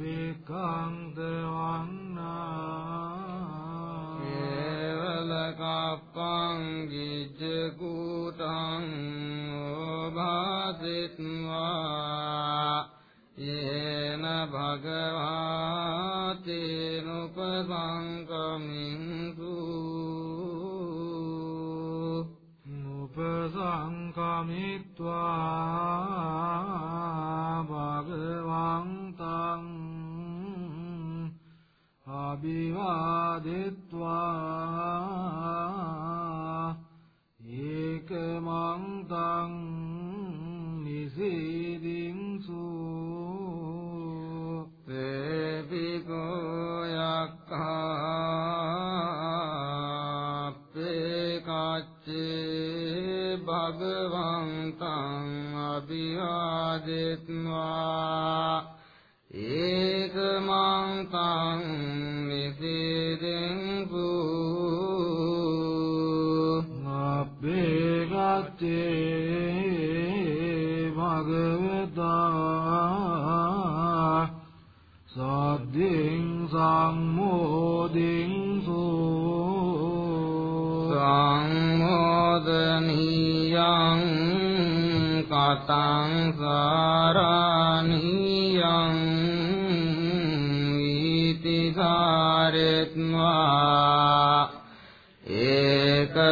අබිකං දවන්නා කේවල කප්පං ගිජ්ජ කූතං ඕභාසිත්වා යේන භගවාතේනුපසංකමින්සු උපසංකමිත්වා අභිවාදිත්වා ඒකමන්තං නිසීදින්සු තේපිකෝ යක්ඛාප්පේ කච්චේ භගවන්තං අභිවාදිත්වා ඒකමන්තං නිසීදින්සු අපේ ගත්තේ භගවතා සද්දින් සම්මෝදින්සු සංමෝදනියං කතං සාරාණියං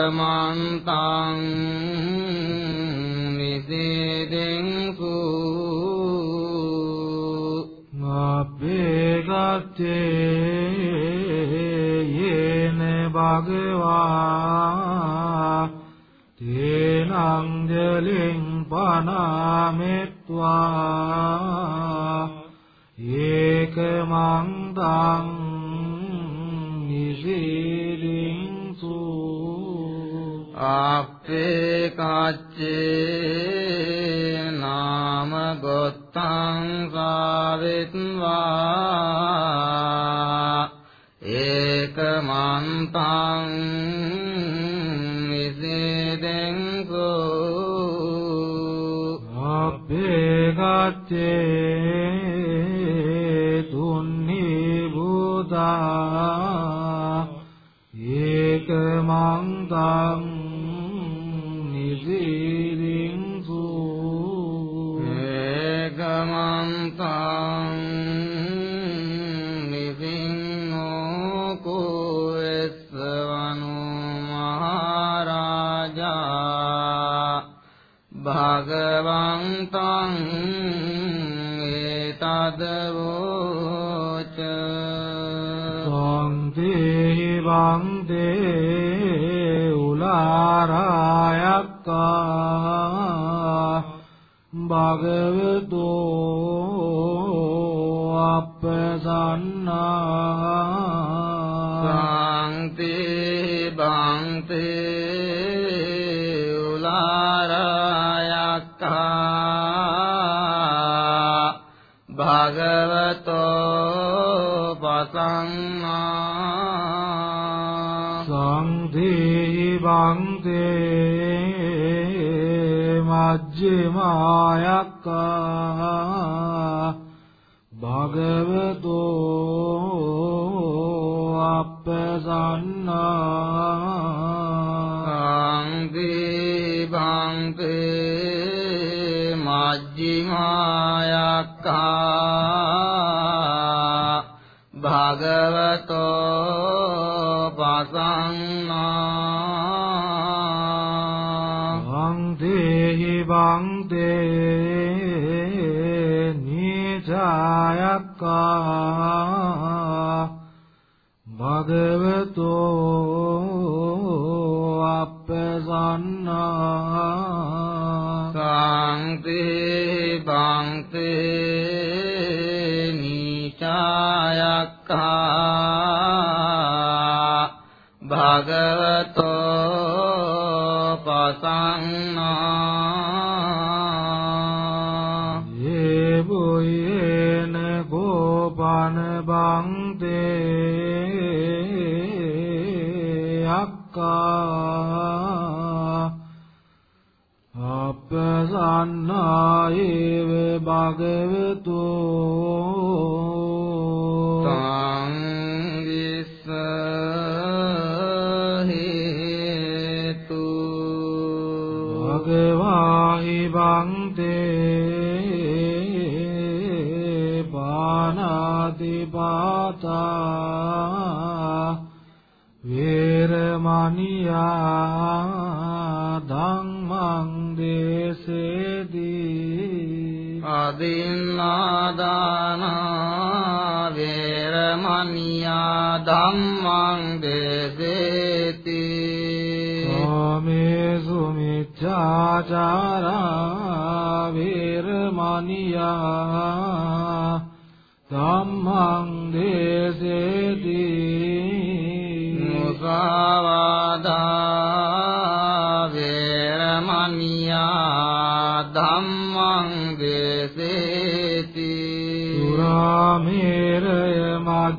ඒකමන්තං නිසේදෙන්සු අපේ ගත්තේ යේන භගවා තේනං ජලින් පනාමෙත්වා ඒකමන්තං නිසීදින්සු අපේ කච්චේ නාම ගොත්තං සාවිත්වා ඒකමන්තං විසේදෙන්කෝ අපේ ගත්තේ තුන්නි බුදා ඒකමන්තං නිසීදින්සු ඒකමන්තං නිසින්නෝ කෝස්සවනු මහරජා භගවන්තං ඒතදවෝච සම්දේහි වන්දේ උලාරායක්කා භගවතෝ අපසන්නා මජ්ක්‍ධිමායක්කා භගවතෝ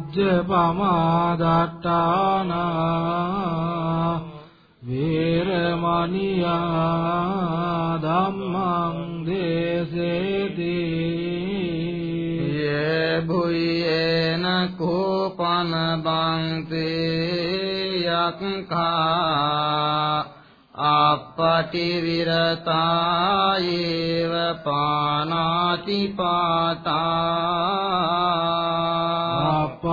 මජ්ජපමාදට්ඨානා වේරමණියා ධම්මං දේසේදී යේ භුයේන කෝපන බන්තේ යක්ඛා අපටි විරතායේව පානාති පාතා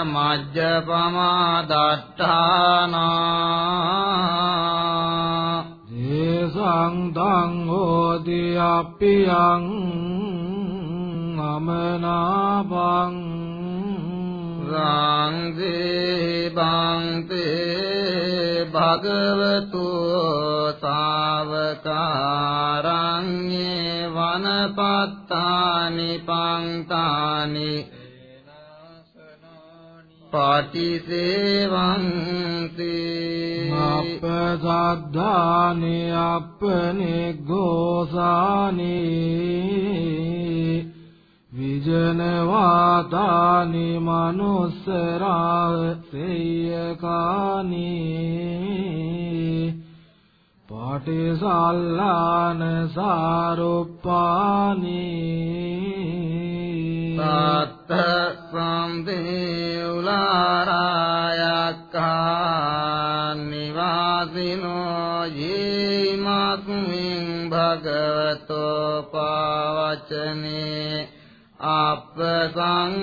මුසාවාදා අපටිරතා සුරාමේරය මජ්ජපමා දට්ඨානා දේසං තං හෝති අප්පියං අමනාපං සංඝේ බන්තේ භගවතු සාවකාරඤ්ඤේ වනපත්තානි පංතානි පාටිසේවන්ති අපසද්ධානි අප්පනිග්ගෝසානි විජනවාතානි මනුස්සරාව සෙය්‍යකානි පාටිසල්ලාන සාරුප්පානි සත්ත සම්දේ උලාරායක්ඛා නිවාසිනෝ යේමස්මින් භගවතෝ පවචනේ අපසංනා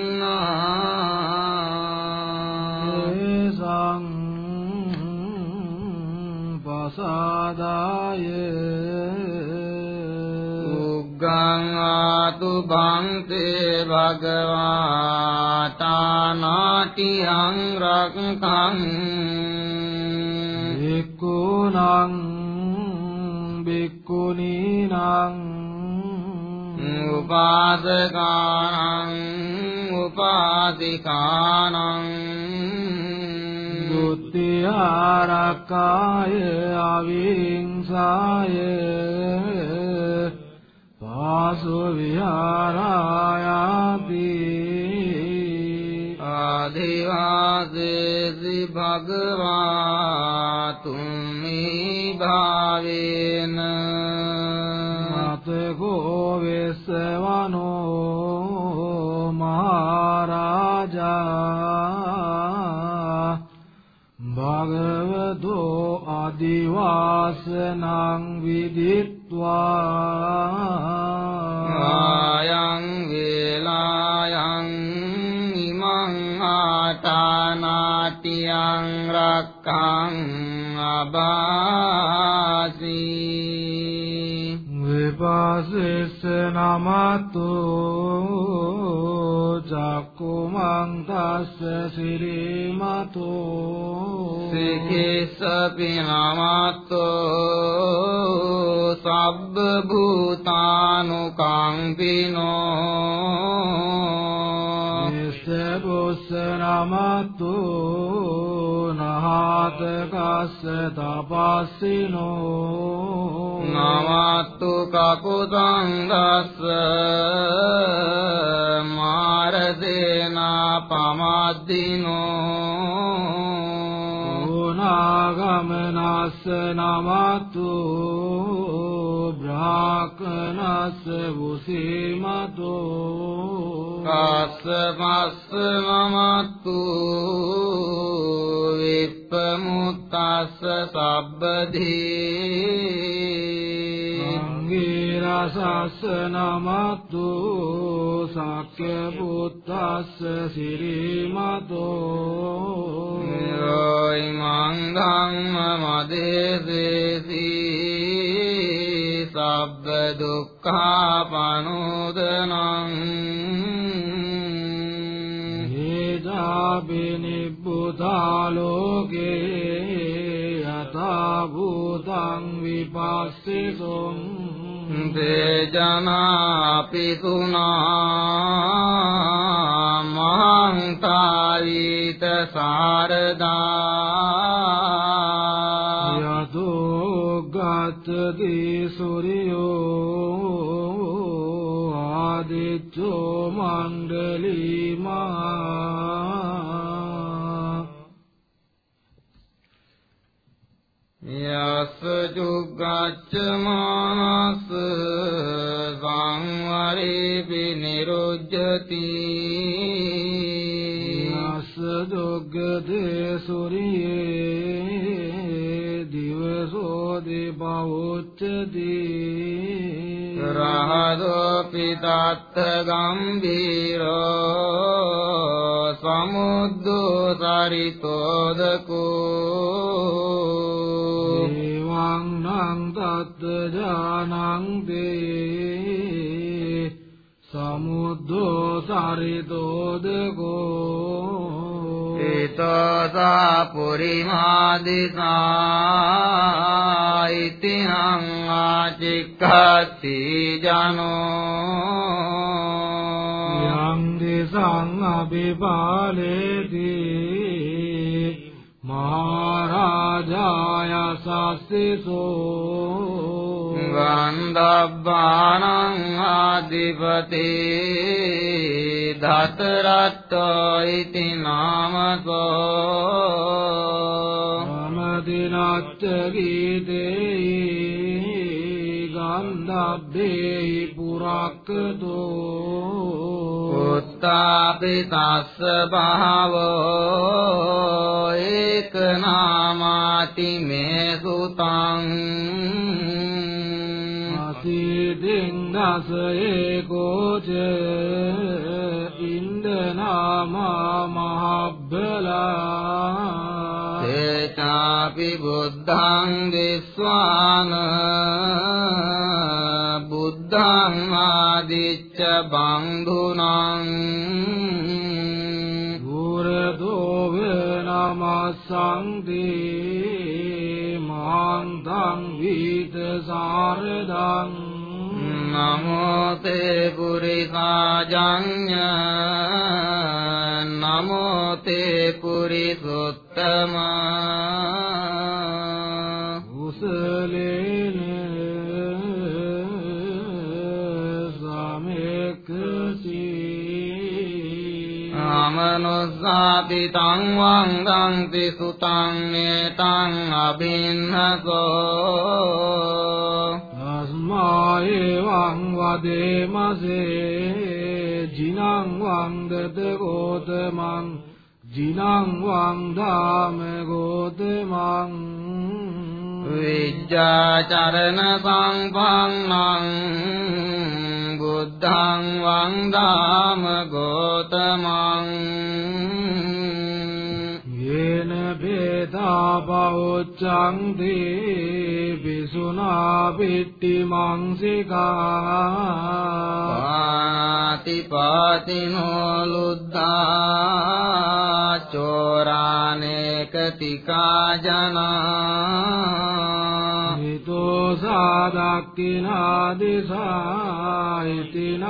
ඒසං පසාදාය උග්ගං ආතු භන්තේ භගවාතානාටියං රක්ඛං। භික්ඛුනං භික්ඛුනීනං। උපාසකානං උපාසිකානං ดุติ තිආරක්කාය අවිංසාය පාසු විහාරායාති ආදිවාසේසි භගවා තුම්මි භාවේන මතකෝ වෙස්සවනෝ මහරජා භගවතෝ අදිවාසනං විදිත්වා. ආයං වේලායන් ඉමං ආතානාටියං රක්ඛං අබාසී විපාසෙස්ස නමතු චක්කුමං තස්ස සිරිමතු සිකිස්සපි නමත්තෝ සබ්බ භූතානුකම්පිනෝ නිස්සබුස්ස නමතු නහාතකස්ස තපස්සිනෝ නමත්තු කකුතං දස්ස මාරදේනා පමද්දිනෝ ගමනස්ස නමතු බ්‍රාකනස්ස වුසීමතෝ කස්ස පස්ස නමත්තු විප්පමුත්තස්ස සබ්බදී සංගීරසස්ස නමතු සක්්‍ය පුත්තස්ස සිරිමතෝ යෝයි මංගං මදේසේසී සබ්බ දුක්ඛා පනුදනං හේජාබිනිබ්බුතාලෝකේ යථා භූතං විපස්සිසුං තේජනාපි තුනා මහං තාවිත සාරදා ගතදී සූර්යෝ ආදිත්‍යෝ මණ්ඩලීමා යස්ස ජුග්ගච්ඡ මානස් සංවරේපි නිරුජ්ජති යස්ස දුග්ගදේ සූර්යේ දිවසෝ දීපවුච්චදී රහදෝ පිතත්ත ගම්බීරෝ සමුද්දෝ සරිතෝදකෝ එවං නං තත්ත ජානං දේ සමුද්දෝ සරිතෝදකෝ ඒතසා පුරිමාදිසා ඉතිහං ආචික්ඛති ජනෝ යං දිසං අභිපාලේති මහරජාය සස්සිසෝ ගන්ධබ්බානං ආදිපති ධතරත්තෝ ඉති නාමකෝ මමදිනච්ච ගීතේයි ගන්ධබ්බේහි පුරක්කතෝ උත්තාපි තස්ස භාවෝ ඒක නාමාති මේ සුතං අසීතින් දස ඒකෝච ඉන්දනාමා මහබ්බලා තේචාපි බුද්ධං දිස්වාන බුද්ධං ආදිච්ච බන්ධුනං ගුරදෝ නමස්සන්ති මාන්තං වීත සාරදං නමෝ තේ පුරිසාජඤ්ඤ නමෝ තේ පුරිසුත්ත ගෝතම කුසලේන සමෙක්සී ආමනුස්සාපි තං වංගන්ති සුතං නේතං අබින්නසෝ තස්මායේවං වදේමසේ ජිනං වන්දත ගෝතමං ජිනං වන්දාම ගෝතමං. විජ්ජාචරණ සංපන්නං බුද්ධං වන්දාම ගෝතමං. वेदा बहुचङ्ग्टिमांसिकातिपतिनो लुदा चोराने कृतिका जना। හිතෝ සාදක්කිනා දිසා ඉතිනං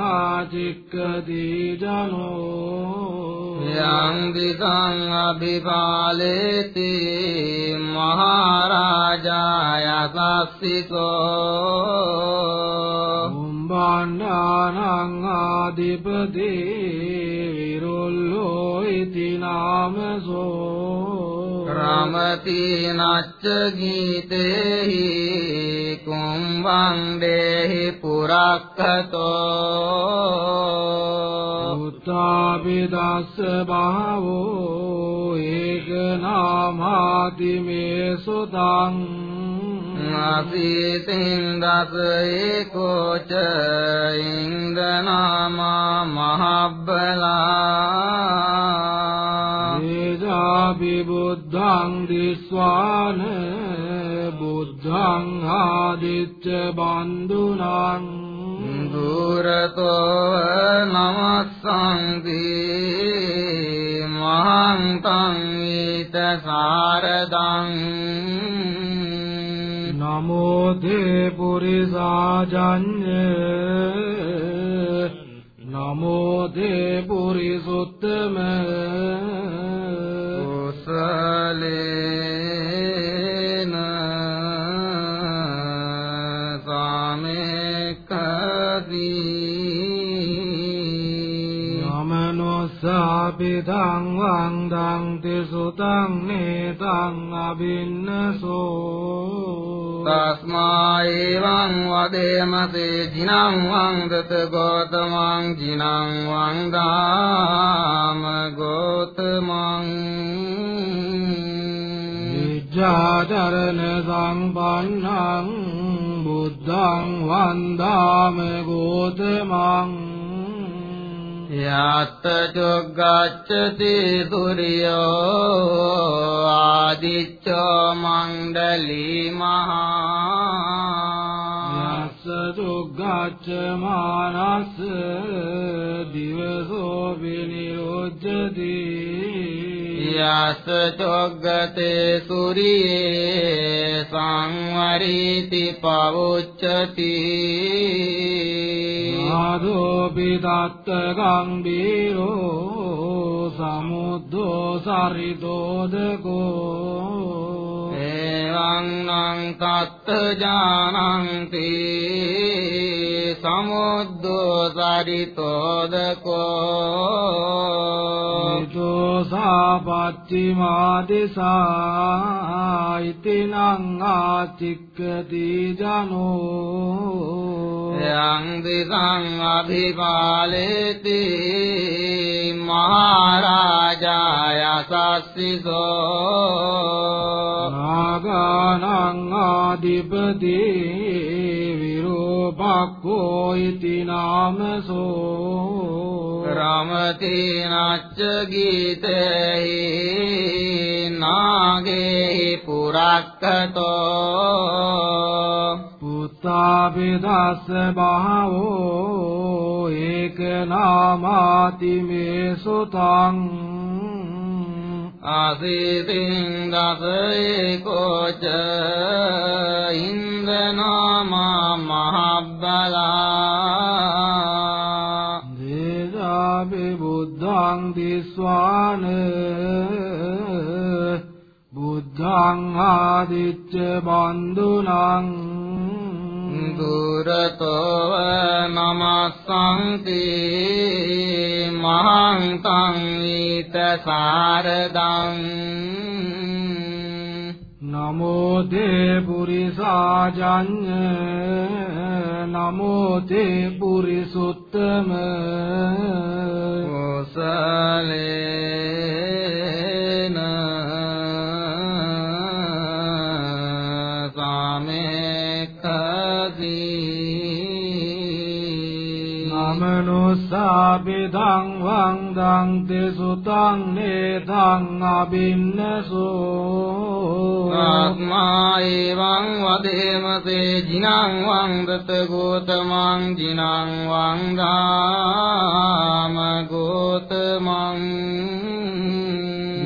ආචික්කති ජනෝ යං දිසං අභිපාලේති මහරජාය සස්සිතෝ උම්බණ්ඩානං ආදිපති විරුල්ලෝ ඉති නාමසෝ රමති නච්ච ගීතේහි කුම්භං දේහි පුරක්ඛතෝ උත්තාපිදස්ස බහවෝ ඒක නාමාති මේ සුතං නසීතින් දස ඒකෝච ඉන්දනාමා මහබ්බලා ඒජාපි බුද්ධං දිස්වාන බුද්ධං ආදිච්ච බන්දුනං දුරතෝ නමස්සංති මහන්තං ඊත සාරදං නමෝ තේ පුරිසාජඤ්ඤ නමෝ තේ පුරිසුත්තම කුසලේන සාමේකදී නමනොස්සාපිතං වන්දං තිසුතං නේතං අබින්නසෝ තස්මා එවං වදේමසේ ජිනං වන්දත ගෝතමං ජිනං වන්දාම ගෝතමං විජ්ජාචරණ සම්පන්නං බුද්ධං වන්දාම ගෝතමං යත්ත චොග්ගච්ඡති සූර්යෝ ආදිච්චෝ මණ්ඩලී මහා යස්ස දුග්ගච්ඡ මානස්ස දිවසෝ විනිරෝධති යස චොග්ගතේ සූර්යේ සංවරීති පවුච්චති ආදෝ පිටත්ත ගම්බීරෝ සමුද්දෝ සරිතෝදකෝ. එවං නං තත්ත ජානන්ති සමුද්දෝ සරිතෝදකෝ නිතෝ සාපච්චිමා දිසා ඉතිනං ආචික්කති ජනෝ යං දිසං අභිපාලේති මහරජාය සස්සිසෝ නාගානං ආදිපති විරෝපක්ඛෝ ඉති නාමසෝ රමති නච්ච ගීතේහි නාගේහි පුරක්කතෝ। පුත්තාපිදස්ස බහවෝ ඒක නාමාති මේ සුතං ආසීතින් දස ඒකෝච ඉන්දනාමා මහබ්බලා දේශාපි බුද්ධං දිස්වාන සංහාදිච්ච බන්දුනං දුරතව නමස්සන්ති මහං තං ඊත සාරදං නමෝ තේ පුරිසාජඤ්ඤ නමෝ තේ පුරිසුත්තම කුසලේන නමනුස්සාපිදං වන්දං තේ සුතං නේතං අබින්නසෝ ආත්මා එවං වදේමසේ ජිනං වන්දත ගෝතමං ජිනං වන්දාම ගෝතමං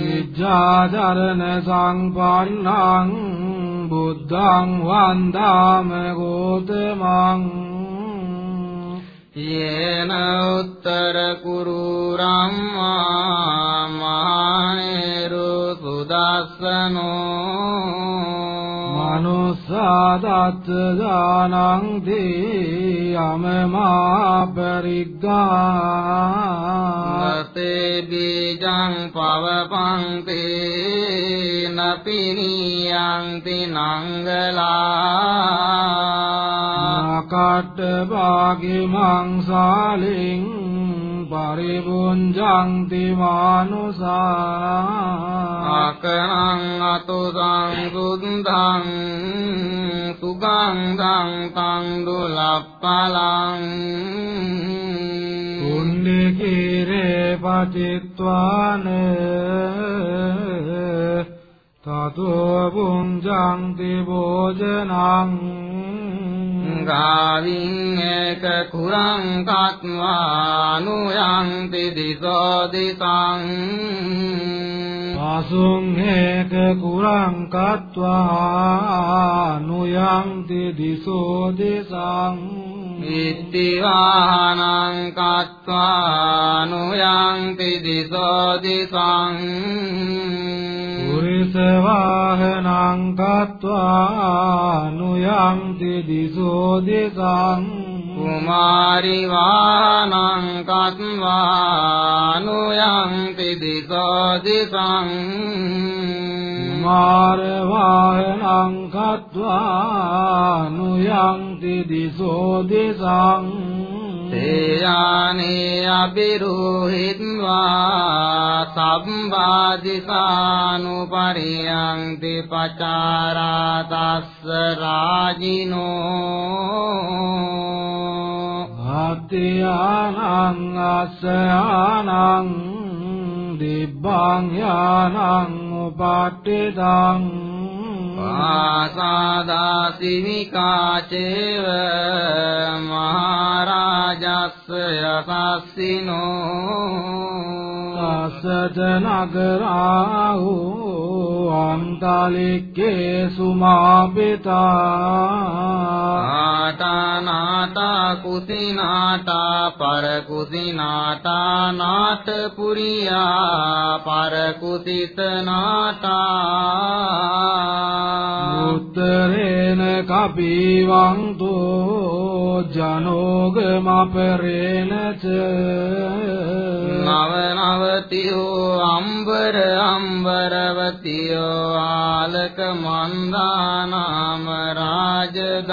විජ්ජාදරණ සංපන්නං බුද්ධං වන්දාම ගෝතමං येन उत्तर कुरु राम् මනුස්සාදත් දානං දී යමමා පරිග්ගා නතේ බීජං පවපංතේ නපිනියන්ති නංගලා කට භාගිමං සාලින් පරිබුංජන්ති මානුසා අකරං අතු සංසුද්ධං සුගන්ධං තං දුලප්පලං පුණ්‍ය කීරේ පචිත්වාන තතෝ පුංජන්ති භෝජනං ගාවින් එක කුරං කත්වානුයන්ති දිසෝ දිසං පසුං හේක කුරං කତ୍වා නුයන්ති දිසෝ දිසං ඉත්තිවාහනං කත්වානුයන්ති දිසෝ දිසං පුරිස වාහනං කତ୍වා නුයන්ති දිසෝ දිසං කුමාරි වාහනං කත්වානුයන්ති දිසෝ දිසං මාර වාහනං කତ୍වා නුයන්ති දිසෝ දිසං තේයානේ අබිරෝහිත්වා සම්බාදිසානුපරියන්ති පචාරා තස්ස රාජිනෝ අත්‍යානං අස්සයානං දිබ්බං යානං උපට්ඨිතං ආසාදාසිමිකාචේව මහරජස්ස යසස්සිනෝ අසත නගරාහු අන්තලික්කේ සුමාපිතා. ආටානාටා කුසිනාටා පරකුසිනාටා නාටපුරියා පරකුසිතනාටා උත්තරේන කපිවන්තෝ ජනෝගමපරේන ච නව නවතියෝ අම්බර අම්බරවතියෝ ආලක මන්දානාම රාජධානී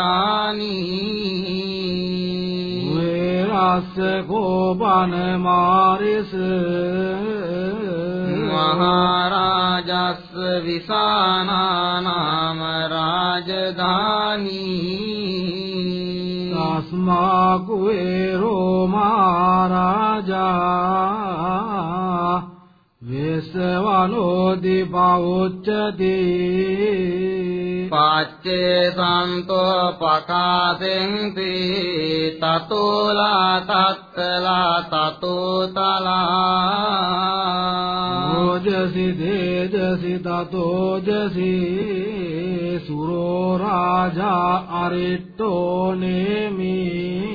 වේරස්ස කෝපන මාරිස මහරාජස්ස විසානානාම රාජධානී තස්මා කුවේරෝ මහරජා වේසවනෝදි පෞච්චති පච්චේ සන්තෝ පකාසෙන්ති තතෝලා තත්තලා තතෝතලා ඕජසි දේජසි තතෝජසි සුරෝ රාජා අරිට්ටෝ නේමි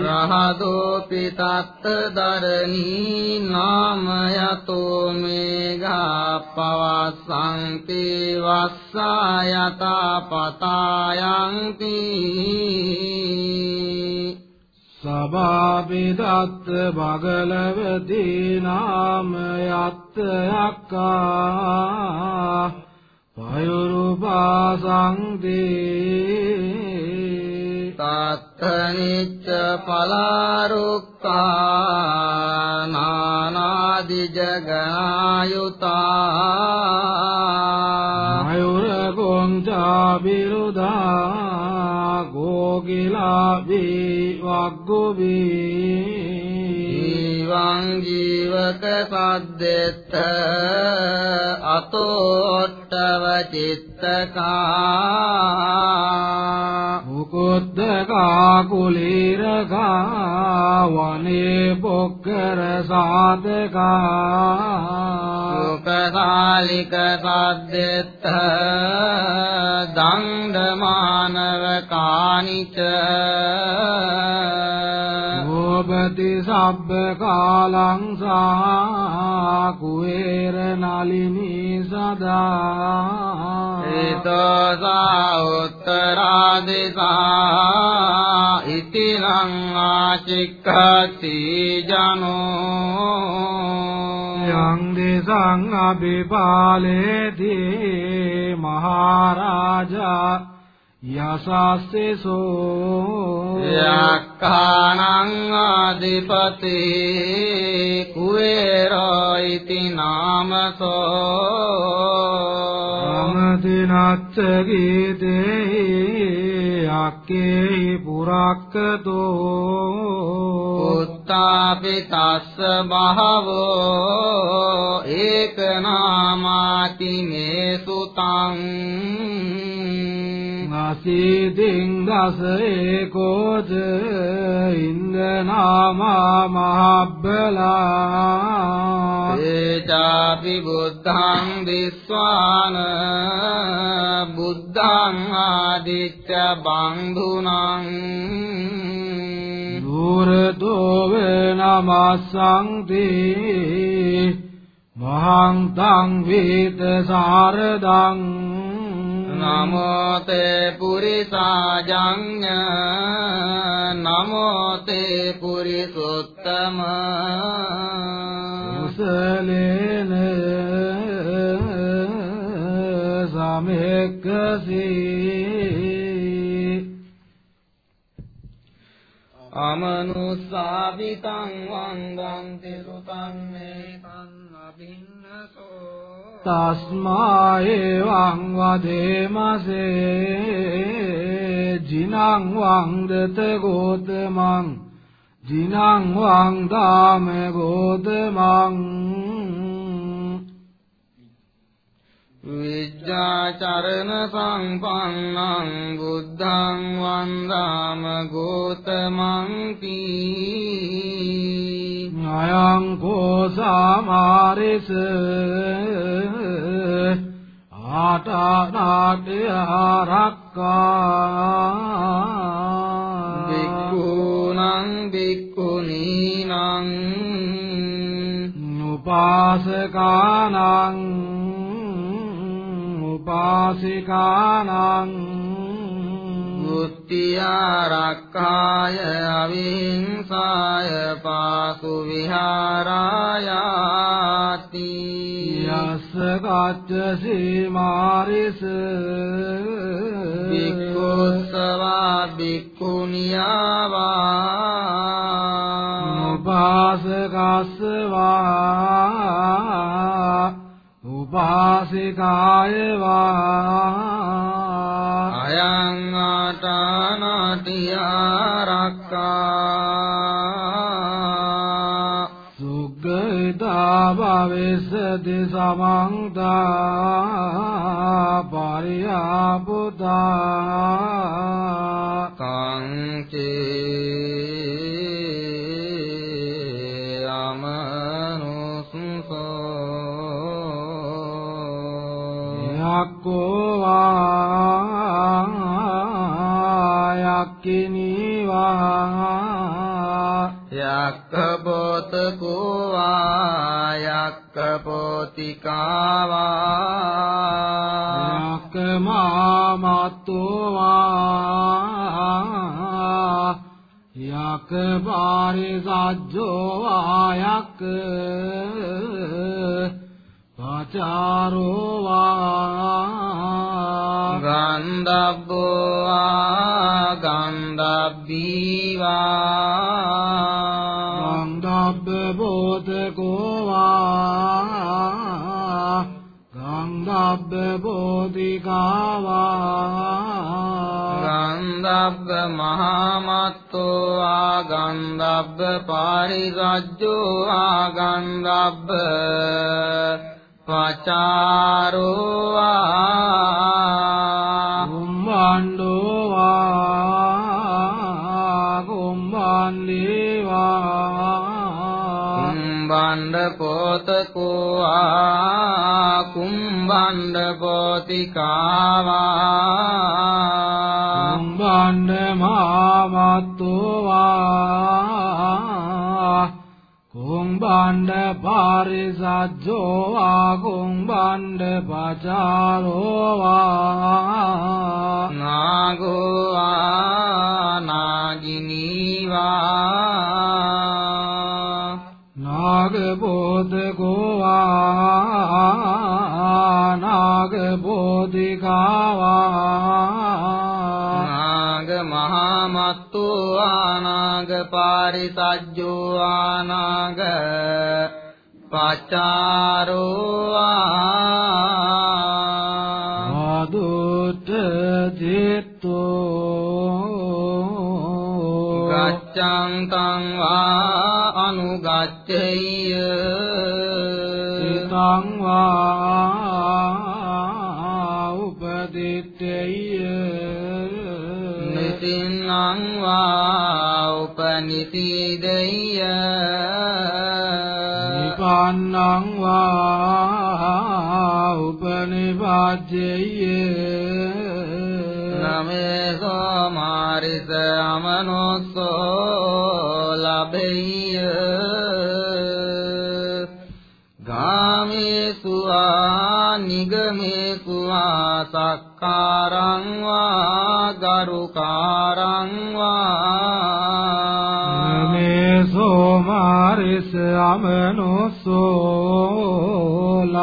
සහදෝපි තත්ත දරණී නාම යතෝ මේඝා පවස්සන්ති වස්සා යතා පතායන්ති සබාපිදත්ත බගලවති නාම යත්ත අක්කා පයුරුපාසංදී තත්තනිච්ච පලාරුක්කා නානාදි ජගනායුතා මයුර ගොංචා බිරුදා ගෝගිලා වී වග්ගුබී ජීවං ජීවක සද්දෙත්ත අතෝට්ටව චිත්තකා මුකුද්දකා කුලීරකා වනේ පොක්කර සාදකා සුකසාලික සද්දෙත්ත දණ්ඩමානව කානිච ගෝපති සබ්බ කාලං සා කුවේර නලිනී සදා. ඒතෝසා උත්තරා දිසා ඉතිරං ආචික්ඛති ජනෝ. යං දේසං අබිපාලේති මහරජා යසස්සේසෝ යක්ඛානං අධිපති කුවේරෝ ඉති නාමසෝ අමතිනච්ච ගීතේ අක්කේ පුරක්කතෝ උත්තාපි තස්ස බහවෝ ඒක නාමාති මේ සුතං නසීතින් දස ඒකෝච ඉන්දනාමා මහබ්බලා ඒචාපි බුද්ධං විස්වාන බුද්ධං ආදිච්ච බන්ධුනං දුරතෝව නමස්සංති මහං තං වේත සාරදං නමෝ තේ පුරිසාජඤ්ඤ නමෝ තේ පුරිසුත්තම. කුසලේන සමෙක්කසී. අමනුස්සාවිතං වන්දන්ති සුතං මේතං අභින්නසෝ තස්මා එවං වදේමසේ ජිනං වංදත ගෝතමං ජිනං වං දාම ගෝතමං විජ්ජාචරණ සංපන්නං බුද්ධං වන්දාම ගෝතමං පී අයං කෝසාමාරිස ආටානාට්‍ය ආරක්කා බික්ඛූනං බික්ඛුනීනං උපාසකානං උපාසිකානං මුත්‍තිආරක්ඛාය අවිහිංසාය පාසු විහාරායාති යස්ස කච්ච සීමාරිස බික්ඛුස්සවා බික්ඛුනියාවා උපාසකස්සවා උපාසිකායවා අයං ආටානාටිආරක්කා සුග්ගිතා භවෙස්සති සමන්තා පරියාපුතා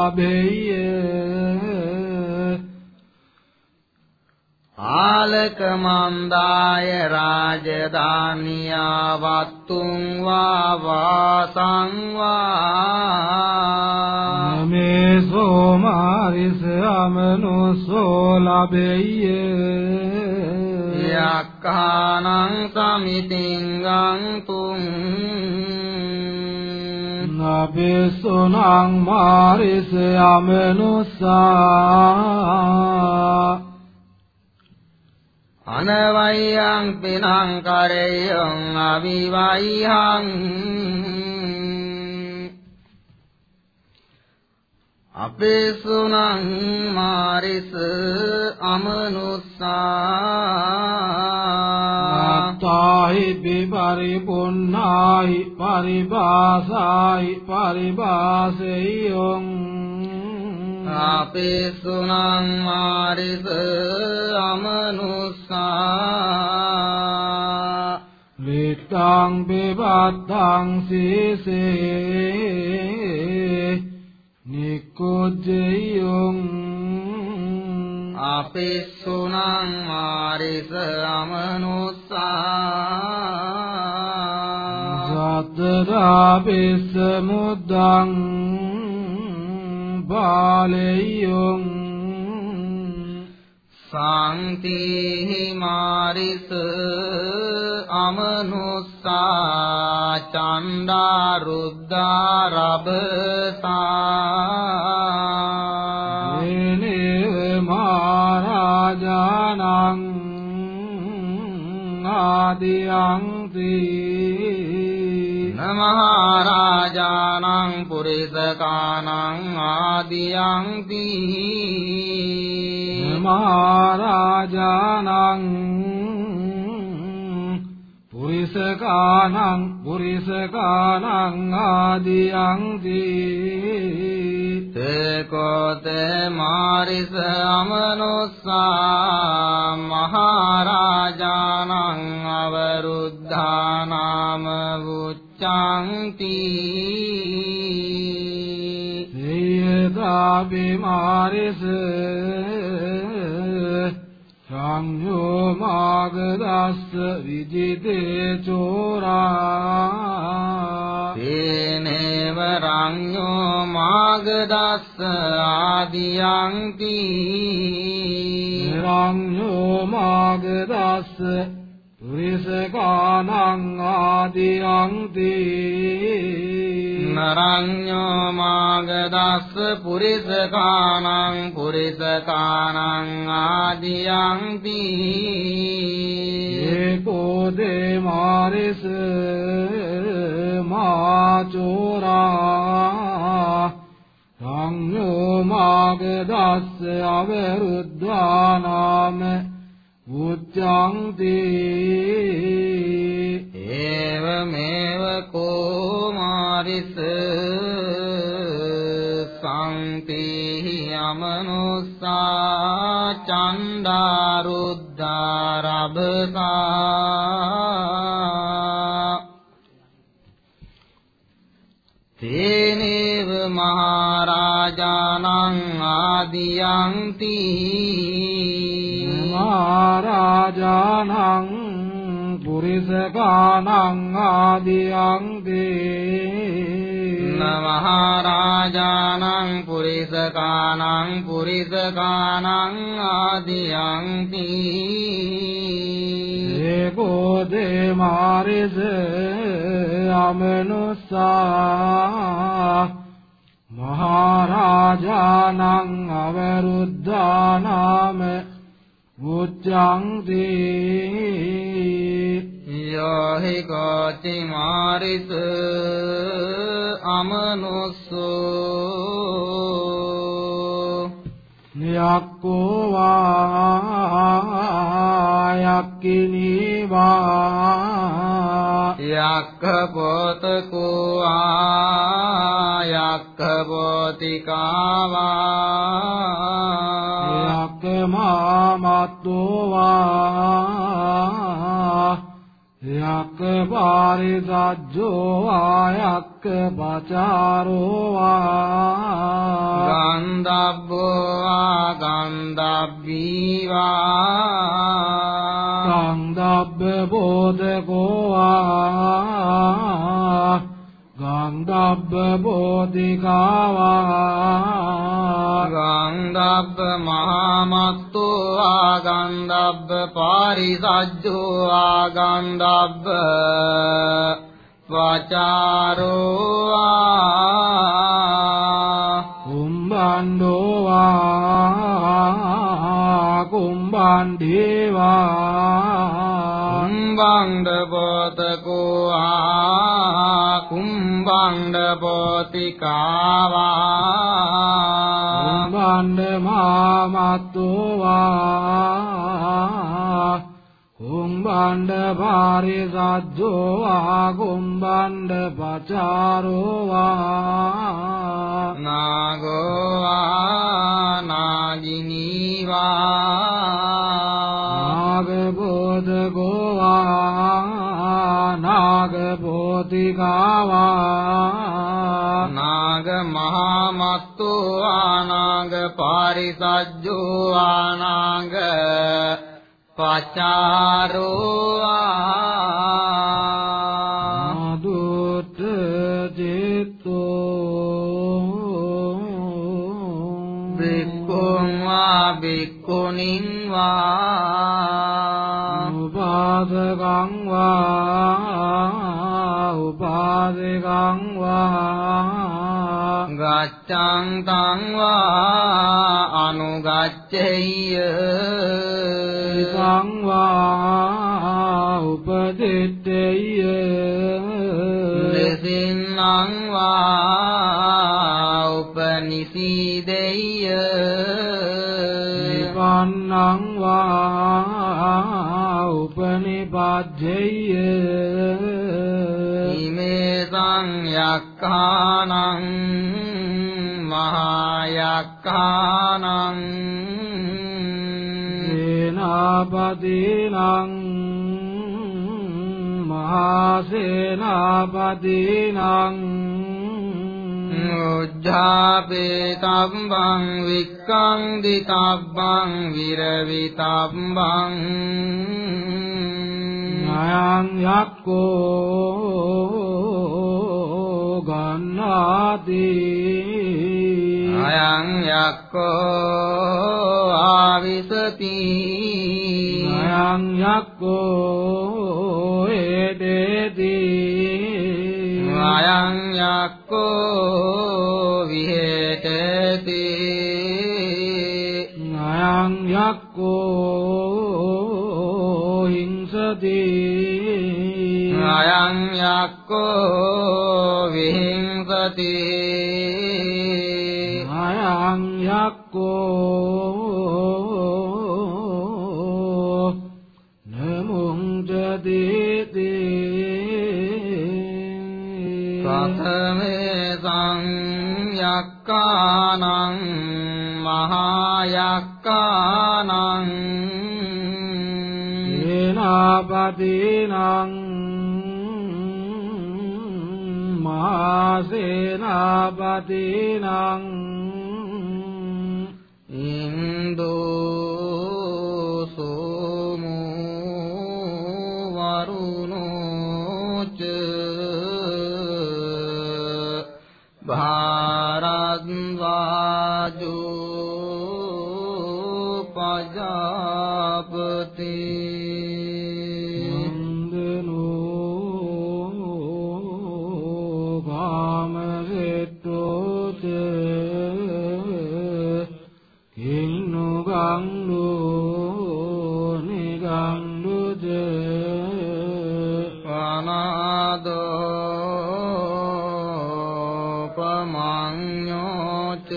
ලබෙය්‍ය. ආලක මන්දාය රාජධානියා වත්තුං වා වාසං වා. මේ සෝමාරිස අමනොස්සෝ ලබෙය්‍ය. යක්ඛානං සමිතිංගං තුං නබිසුනං මාරිස අමනුසා අනවයං පිනං කරෙයං අවිවයිහං අපේසුනං මාරිස අමනුස්සා අත්තාහි බිපරිපුන්නාහි පරිභාසාහි පරිභාසෙයොං අපේසුනං මාරිස අමනුස්සා විත්තං බිබත්තං සීසේ නිකුජ්ජයොං අපේසුනං මාරිස අමනුස්සා। සතරාපිස්ස මුද්දං බාලෙයොං සාන්තිහි මාරිස අමනුස්සා। චණ්ඩා රුද්දා රබසා दियांसि दि्याङ्क्ति महाराजानां पुरुषकानाम् आदियां ती महाराजानाम् පුරිසකානං පුරිසකානං ආදියංති තේකෝත මාරිස අමනුස්සා මහරජානං අවරුද්ධානාම උච්ඡන්ති සියදාපි මාරිස සංයෝ මාගදස්ස විජිතේ චෝරා තේනේව රඤ්ඤෝ මාගදස්ස ආදියන්ති රඤ්ඤෝ මාගදස්ස පුරිසකානං ආදියන්ති නරඤ්ඤෝ මාගදස්ස පුරිසකානං පුරිසකානං ආදියන්ති ඒකෝ දේ මාරිස මාචෝරා සංයෝ මාගදස්ස අවරුද්ධානාම උච්ඡන්ති ඒවමේව කෝමාරිස සංතිහි අමනුස්සා චණ්ඩාරුද්ධාරබසා තේනේව මහරජානං ආදියන්ති මහරජානං පුරිසකානං ආදියන්ති නමහරජානං පුරිසකානං පුරිසකානං ආදියන්ති ඒකෝ දේ මාරිස අමනුස්සා මහරජානං අවරුද්ධානාම උච්ඡන්ති යෝහි කෝති මාරිස අමනුස්සෝ යක්කෝ වායක්කිනී වා යක්ඛ පොතකෝ ආයක්ඛ පොතිකාවා යක්කමාමත්තෝ වා යක්ක පාරිසජ්ජෝ වායක්ක පචාරෝ වා। ගන්ධබ්බෝ වා ගන්ධබ්බීවා। ගන්ධබ්බ බෝධකෝ වා ගන්ධබ්බ බෝධිකාවා ගන්ධබ්බ මහාමත්තෝ ආගන්ධබ්බ පාරිසජ්ජෝ ආගන්ධබ්බ වචාරෝ ආ කුම්බණ්ඩෝ වා කුම්බණ්ඩේවා කුම්බංඩ පොතකෝ ආ කුම්බංඩ පොතිකාවා කුම්බණ්ඩ මාමත්තෝ වා කුම්බණ්ඩ පාරිසජ්ජෝ වා කුම්බණ්ඩ පචාරෝ වා නාගෝ වා නාගිනීවා නාගබෝධකෝ වා නාගබෝධිකාවා නාග මහාමත්තු ආනාග පාරිසජ්ජෝ ආනාග පචාරෝ ආ දුත් චිත්තෝ බික්කුං වා බික්කුණින් වා උපාසකං වා උපාසිකං වා ගච්ඡං තං වා අනුගච්ඡෙය්‍ය ඉතං වා උපදිත්තේය ලෙසින්නම් වා උපනිසීදෙය්‍ය නිපන්නං වා උපනිපා සංයක්ඛානං මහායක්ඛානං සේනාපදීනං මහාසේනාපදීනං උජ්ජාපේ තම්බං වික්ඛං දිතබ්බං විරවිතබ්බං ඥායං යක්කෝ ගන්නාති අයං යක්කෝ ආවිසති. ඥායං යක්කෝ ඒදේති අයං යක්කෝ විහෙතති. ඥායං යක්කෝ හිංසති. අයං යක්කෝ විහිංසති। ඥායං යක්කෝ නමුං ජදීති ප්‍රථමේ සංයක්කානං මහායක්කානං। සේනාපතිනං මහාසේනාපතිනං ඉන්දෝ පනාදෝ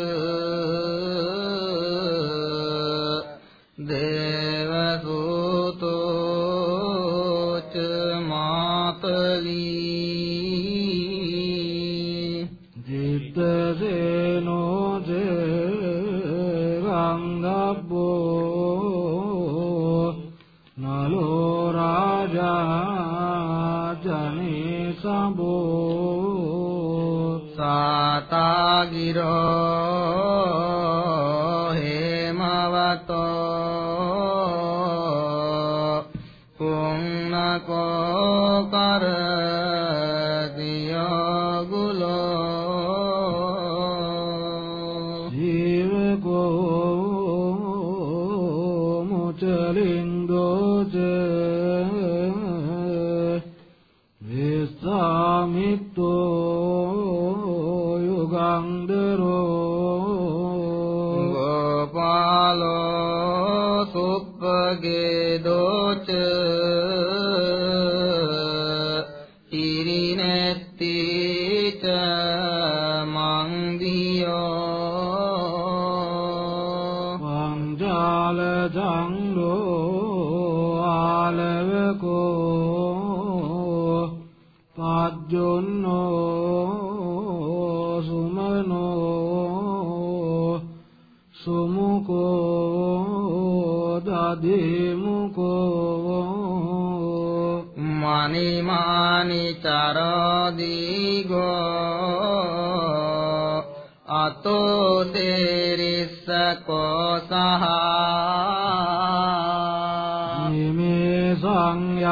නිරෝ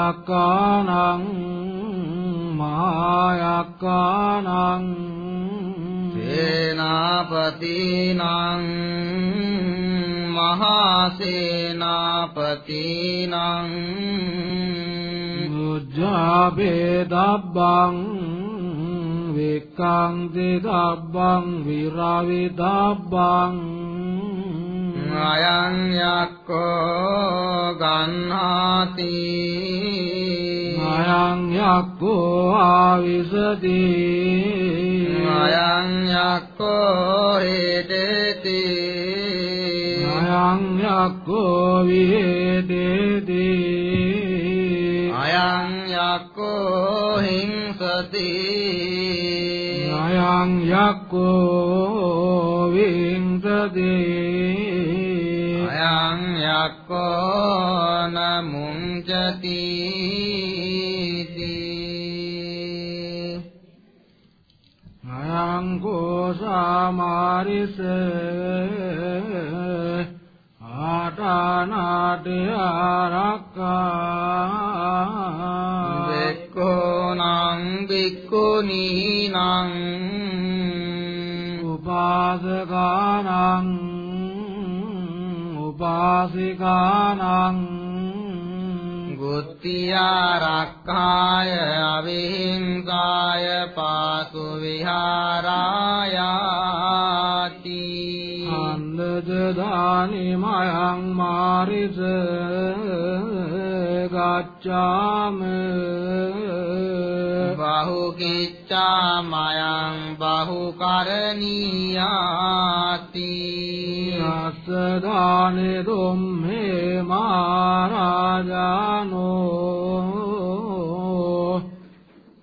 සංයක්කානං මහායක්කානං සේනාපතිනං මහාසේනාපතිනං මුජ්ජාබේ දබ්බං වික්ඛන්ති දබ්බං විරවි දබ්බං අයං යක්කෝ ගන්නාති අයං යක්ඛෝ ආවිසති। අයං යක්කෝ හේතේති। අයං යක්ඛෝ විහෙදේති අයං යක්කෝ හිංසති। අයං යක්කෝ ආරක්කා බෙක්කෝනං බික්කුනීනං උපාසකානං උපාසිකානං ගුත්තියාරක්ඛාය අවිහිංසාය පාසු විහාරායාති අන්දජදානිමයං මාරිස ගච්ඡාම බහුකිච්ඡාමයං බහුකරණීයාති අස්සදානෙ දුම්මේ මහරජානෝ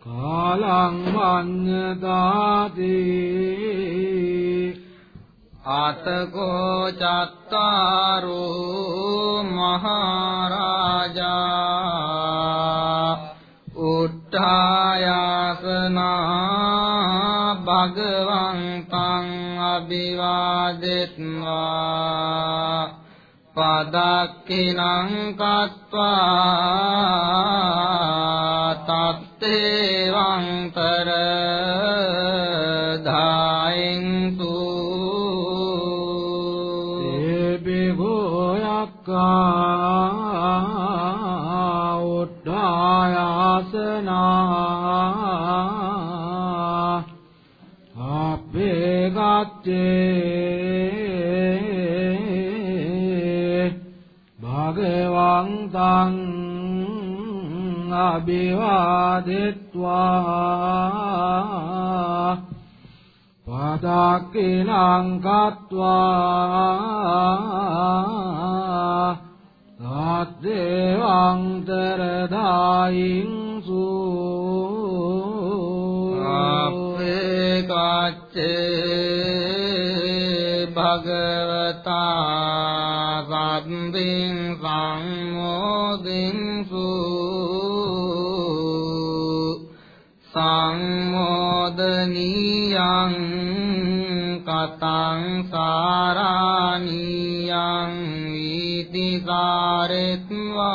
කාලං වඤ්ඤදාති අතකෝ චත්තාරෝ මහරජා උත්ථායාසනා භගවන්තං අභිවාදෙත්වා පදක්ඛිනං කତ୍වා තත්තේවංතර ධායින්තු ඒබිගෝයක්කා උට්ඨායාසනා අපේ ගත්තේ භගවන්තං අභිවාදෙත්වා පදක්කිනං කତ୍වා සත්දේවංතර දායින්සු අපේ කච්චේ භගවතා සම්බින් සම්මෝදින්සු සංමෝදනීයං කතං සාරාණීයං වීති සාරෙත්වා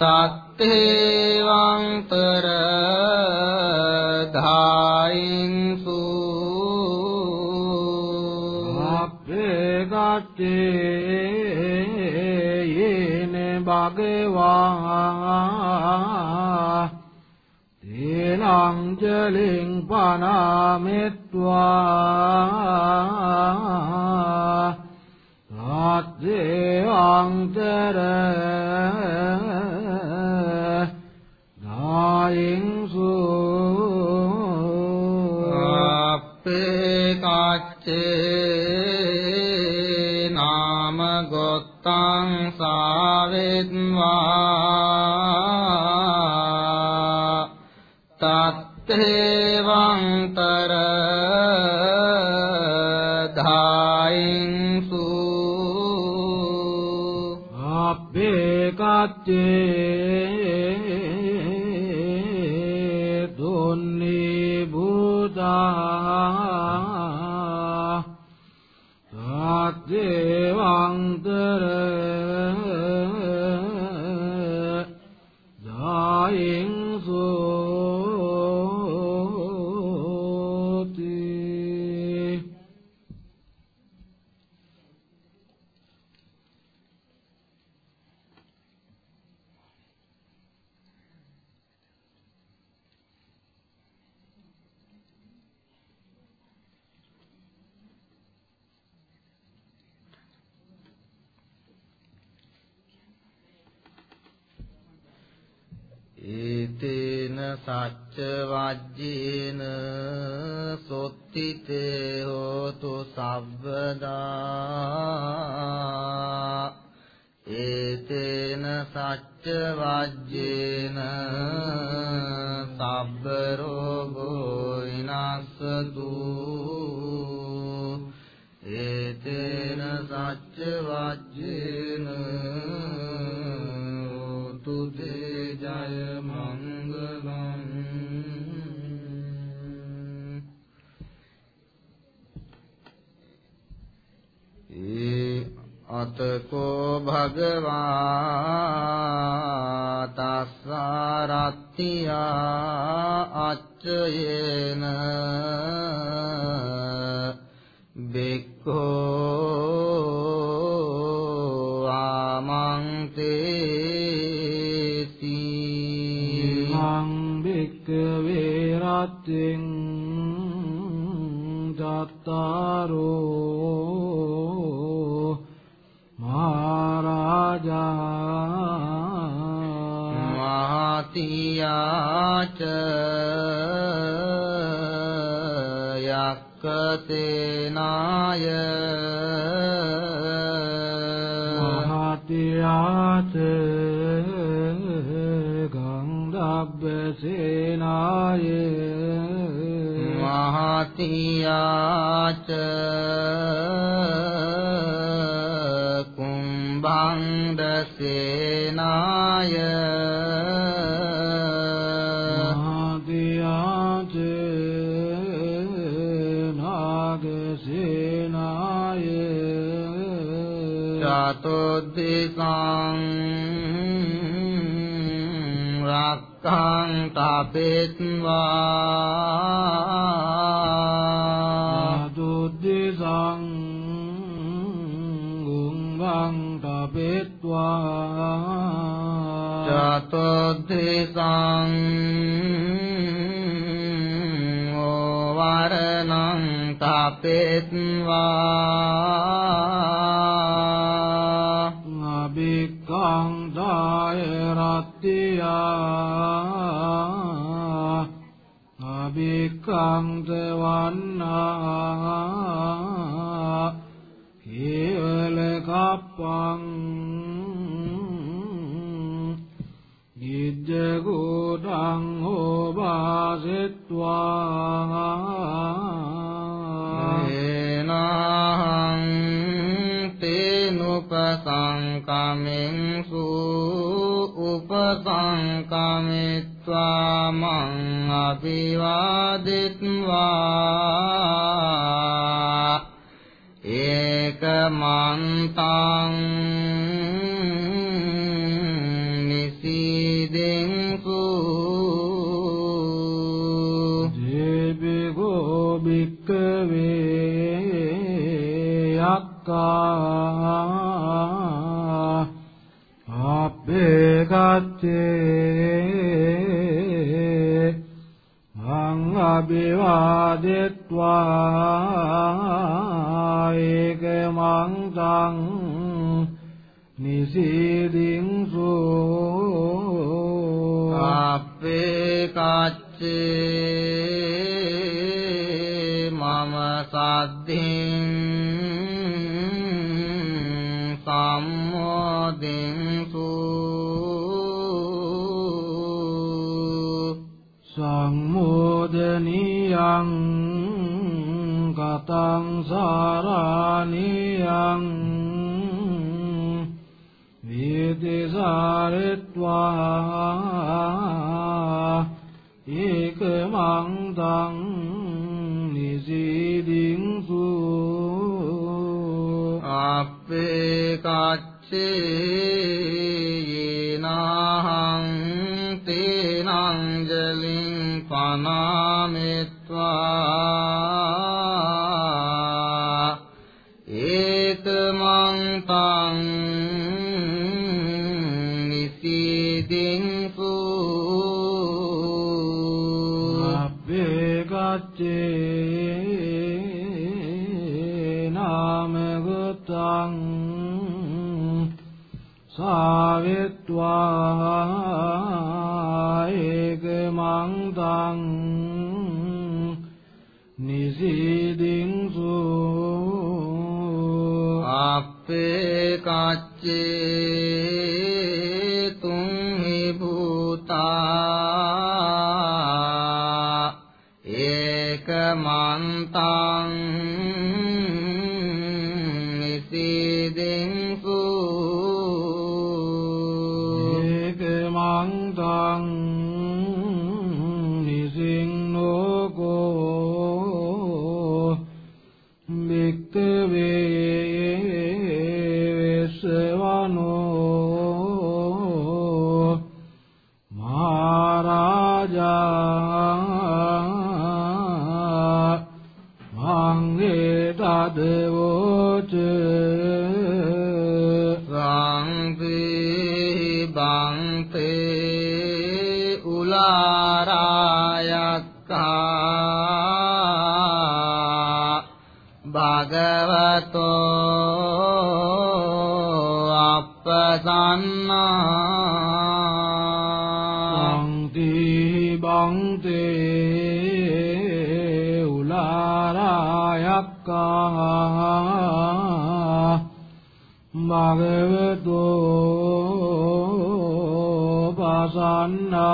තත්තේවංතර ධායින්සු අපේ ගත්තේ යේන භගවා තේනං ජලින් පනාමෙත්වා සත්දේවංතර නායින්සු අපේ කච්චේ නාම ගොත්තං සාවෙත්වා අපේ රක්ඛං තපෙත්වා දුද්දිසං ගුංගං තපෙත්වා චතුද්දිසං ඕවරණං තපෙත්වා රත්තියා අබික්ඛං තවන්නා කේවල කප්පං ගිජ්ජ ගෝඩං හෝබාසෙත්වා ඒනහං තේනුපසංකමෙන්සු උපසංකමිත්වා මං අභිවාදිත්වා. ඒකමන්තං නිසීදෙන්සු දේබිගෝ භික්කවේ යක්කා අපේ ගත්තේ මං අභිවාදෙත්වා. ඒක මං තං නිසීදින්සු අපේ කච්චේ මම සද්ධින් සංමෝදනියං කතං සාරානියං වේදසාරත්වා ඒකමං දං නිසීදින්සු අපේ කච්චේ පනාමිත්වා අපේ කච්චේ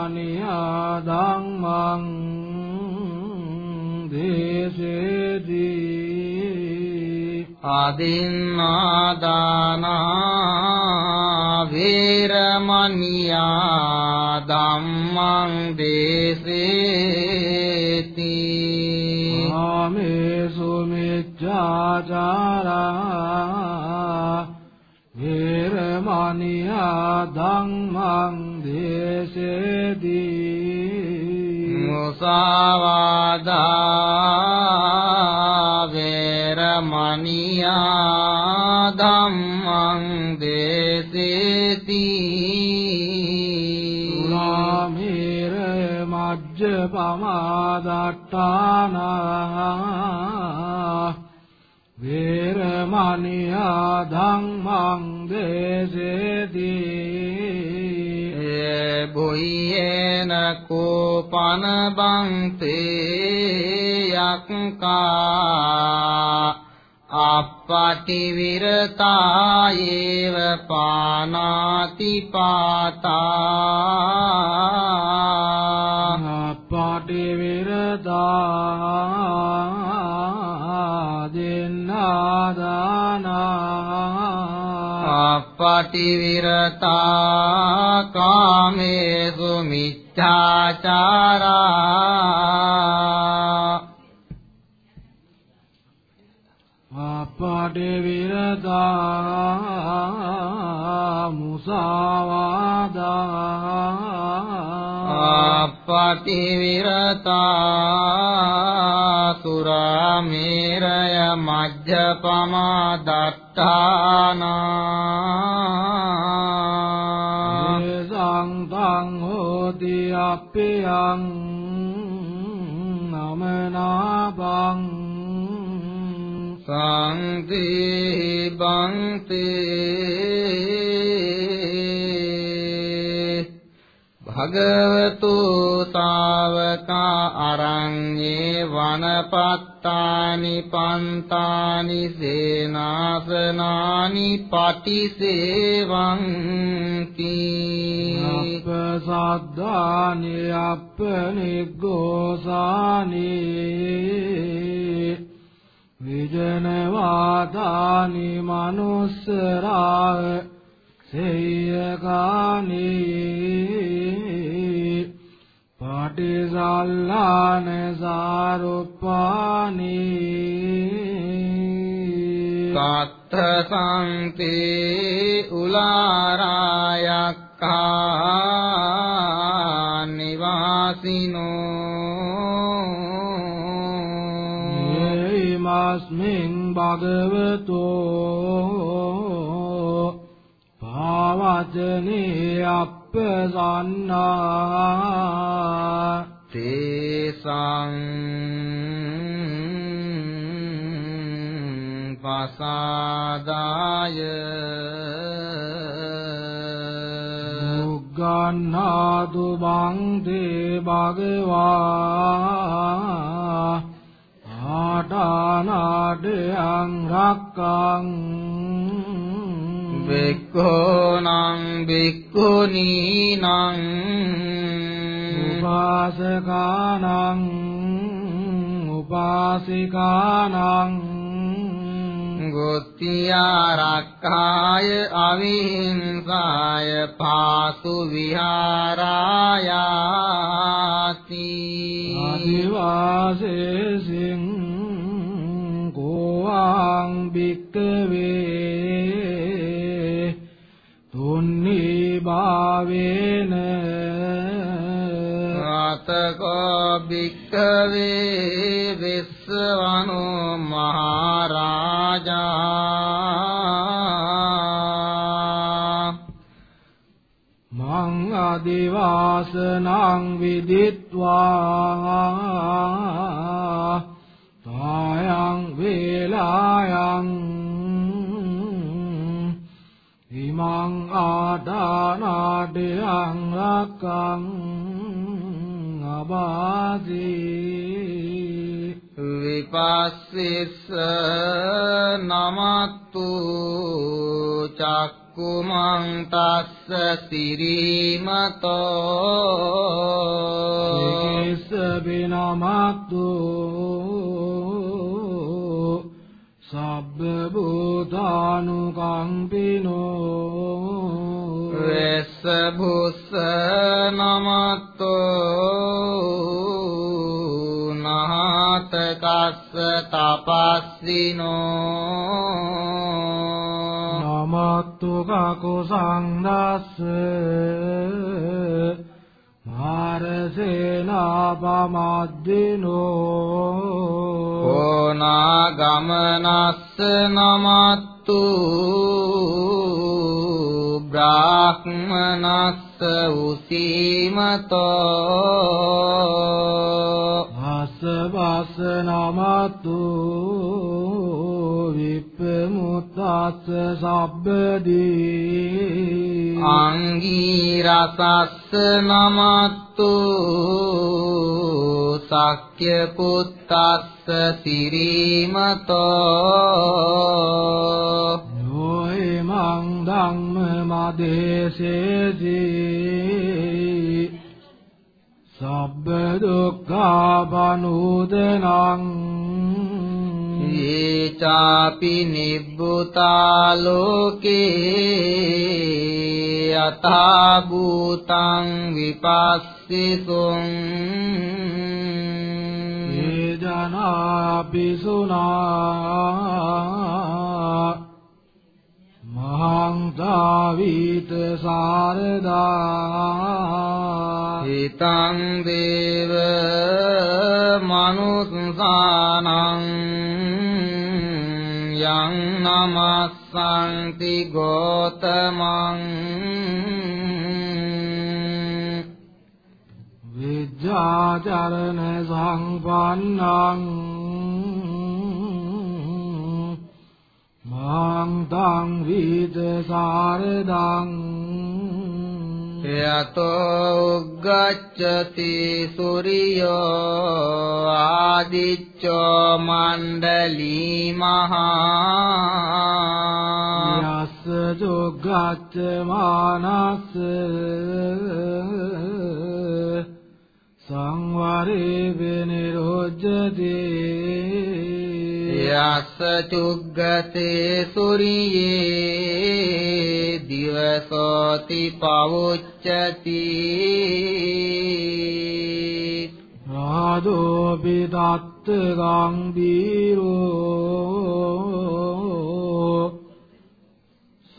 වේරමණියා ධම්මං දේශේදී අදින්නාදානා වේරමණියා ධම්මං දේසේති ආමේසු මිච්ඡාචාරා වේරමණියා ධම්මං දේශේදී මුසාවාදා වේරමණියා ධම්මං දේසේති සුරාමේර මජ්ජපමාදට්ඨානා වේරමණියා ධම්මං දේශේදී ඒ බුයේන කෝපන බන්තේ යක්කා. අප්පටි විරතායේව පානාති පාතා. පටිවිරදා දෙන්නාදානා අප්පටි විරතා කාමේසු මිච්ඡාචාරා පටිවිරදා මුසාවාදා අප්පටි විරතා සුරාමේරය මජ්ජපමා දත්තානා සංතං හෝ හෝති අප්පියං නමනාපං සංති බන්තේ භගවතු තාවකා අරඤ්ඤේ වනපත්තානි පන්තානි සේනාසනානි පටිසේවಂತಿ අප සද්ධානි අප නිග්ගෝසානි විජනවාදානි මනුස්සරා සේයගානි පාටිසල්ලාන සාරුප්පානි සත්ත සංතේ උලාරායක්ඛා නිවාසිනෝ යේමස්මින් භගවතෝ පාවචනේ අප්පසන්නා. තේසං පසාදාය. උග්ගන්නාතු බන්දේ භගවා. ආටානාඩයං රක්කං බික්ඛෝනං බික්ඛුනීනං උපාසකානං උපාසිකානං ගොත්තිආරක්ඛාය අවිහිංසාය පාසු විහාරායාති ආදිවාසේසින් කෝවාං භික්කවේ භාවේන අතකෝ භික්ඛවේ විස්සවනෝ මහරජා මං ආදිවාසනං විදිත්වා තායං වේලායන් ඉමං ආදානාඩයං රක්කං අබාදී විපස්සිස්ස නමත්තු චක්කුමං තස්ස සිරීමතෝ ඒස බිනමත්තු සබ්බ භූතානුකම්පිනෝ වෙස්ස භුස්ස නමත්තෝ නහත කස්ස තපස්සිනෝ නමත්තු කකුසංදස්ස මාරසේනාපමද්දිනෝ ඕනා ගමනස්ස නමත්තු බ්‍රාහ්මනස්ස උසීමතෝ හස්ස බස්ස නමත්තු විප්පමුත්තස්ස සබ්බදී අංගී රසස්ස නමත්තු සක්්‍ය පුත්තස්ස සිරීමතෝ යෝයිමං ධම්ම මදේශේසී සබ්බ දුක්ඛාපනෝදනං ये चापि निभूता लोके अथा भूतां विपास्सितुम् ये जनापि सुना महाङ्कावीत शारदा। हितं देव मनुसानम् මනුස්සානං යං නමස්සන්ති ගෝතමං චරණ සංපන්නං මහං තං වීත සාරදං යතෝ උග්ගච්ඡති සූර්යෝ ආදිච්චෝ මණ්ඩලී මහා යස්ස ජොග්ගච්ඡ මානස්ස සංවරේ විනිරෝධති යස්ස චුග්ගතේ සූර්යේ දිවසෝති පවුච්චති රාදෝ බිදත්ත ගම්බීරෝ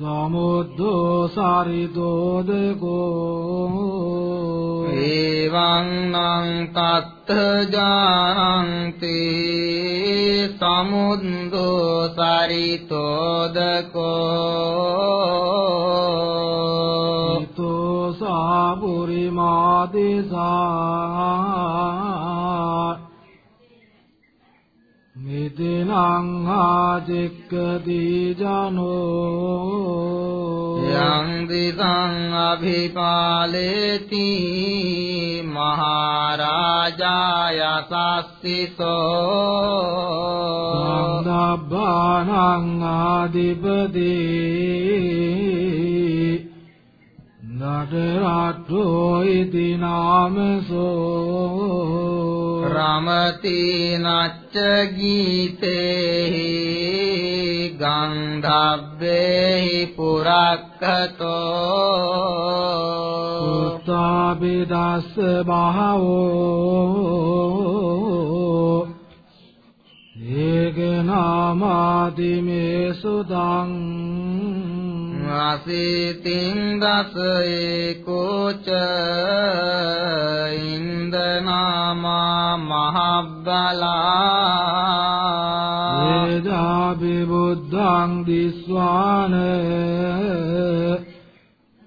සමුද්දෝ සරිදෝදකෝ। එවං නං තත්ත ජානන්ති සමුද්දෝ සරිතෝදකෝ ඊතෝ සාපුරි මාදිසා මිදිනං ආජෙක්කදී ජනෝ යං දිසං අභිපාලේති මහරජාය සස්සිසෝ සම්දබ්බානං ආදිපදී නඩරාට්ඨෝ ඉති නාමසෝ රමති නච්ච ගීතේහි ගන්ධබ්බේහි පුරක්කතෝ පුත්තාබිදස්ස බහවෝ ඒක නාමාදිමේ සුදං අසීතින් දස ඒකෝච ඉන්දනාමා මහබ්බලා වේදාපි බුද්ධං දිස්වාන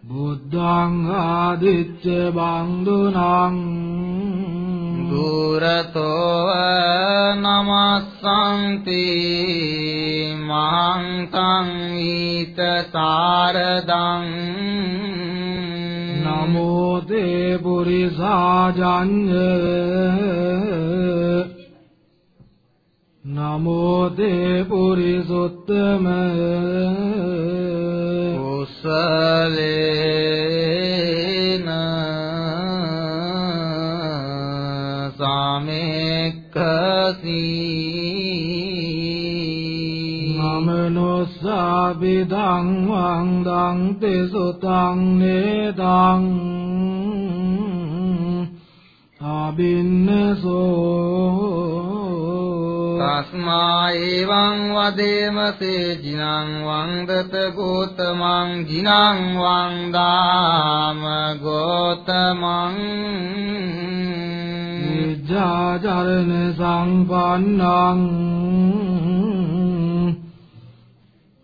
බුද්ධං ආදිච්ච බන්දුනං දුරතෝ නමස්සන්ති මහං ඊත සාරදං නමෝ තේ පුරිසාජඤ්ඤ නමෝ තේ පුරිසුත්තම කුසලේන සාමෙක්ඛසී නමනෝසාබිදං වන්දං තෙසුතං නේදං. ආබින්නසෝ. තස්මා එවං වදේමසේ ජිනං වන්දත ගෝතමං ජිනං වන්දාම ගෝතමං විජ්ජාචරණ සංපන්නං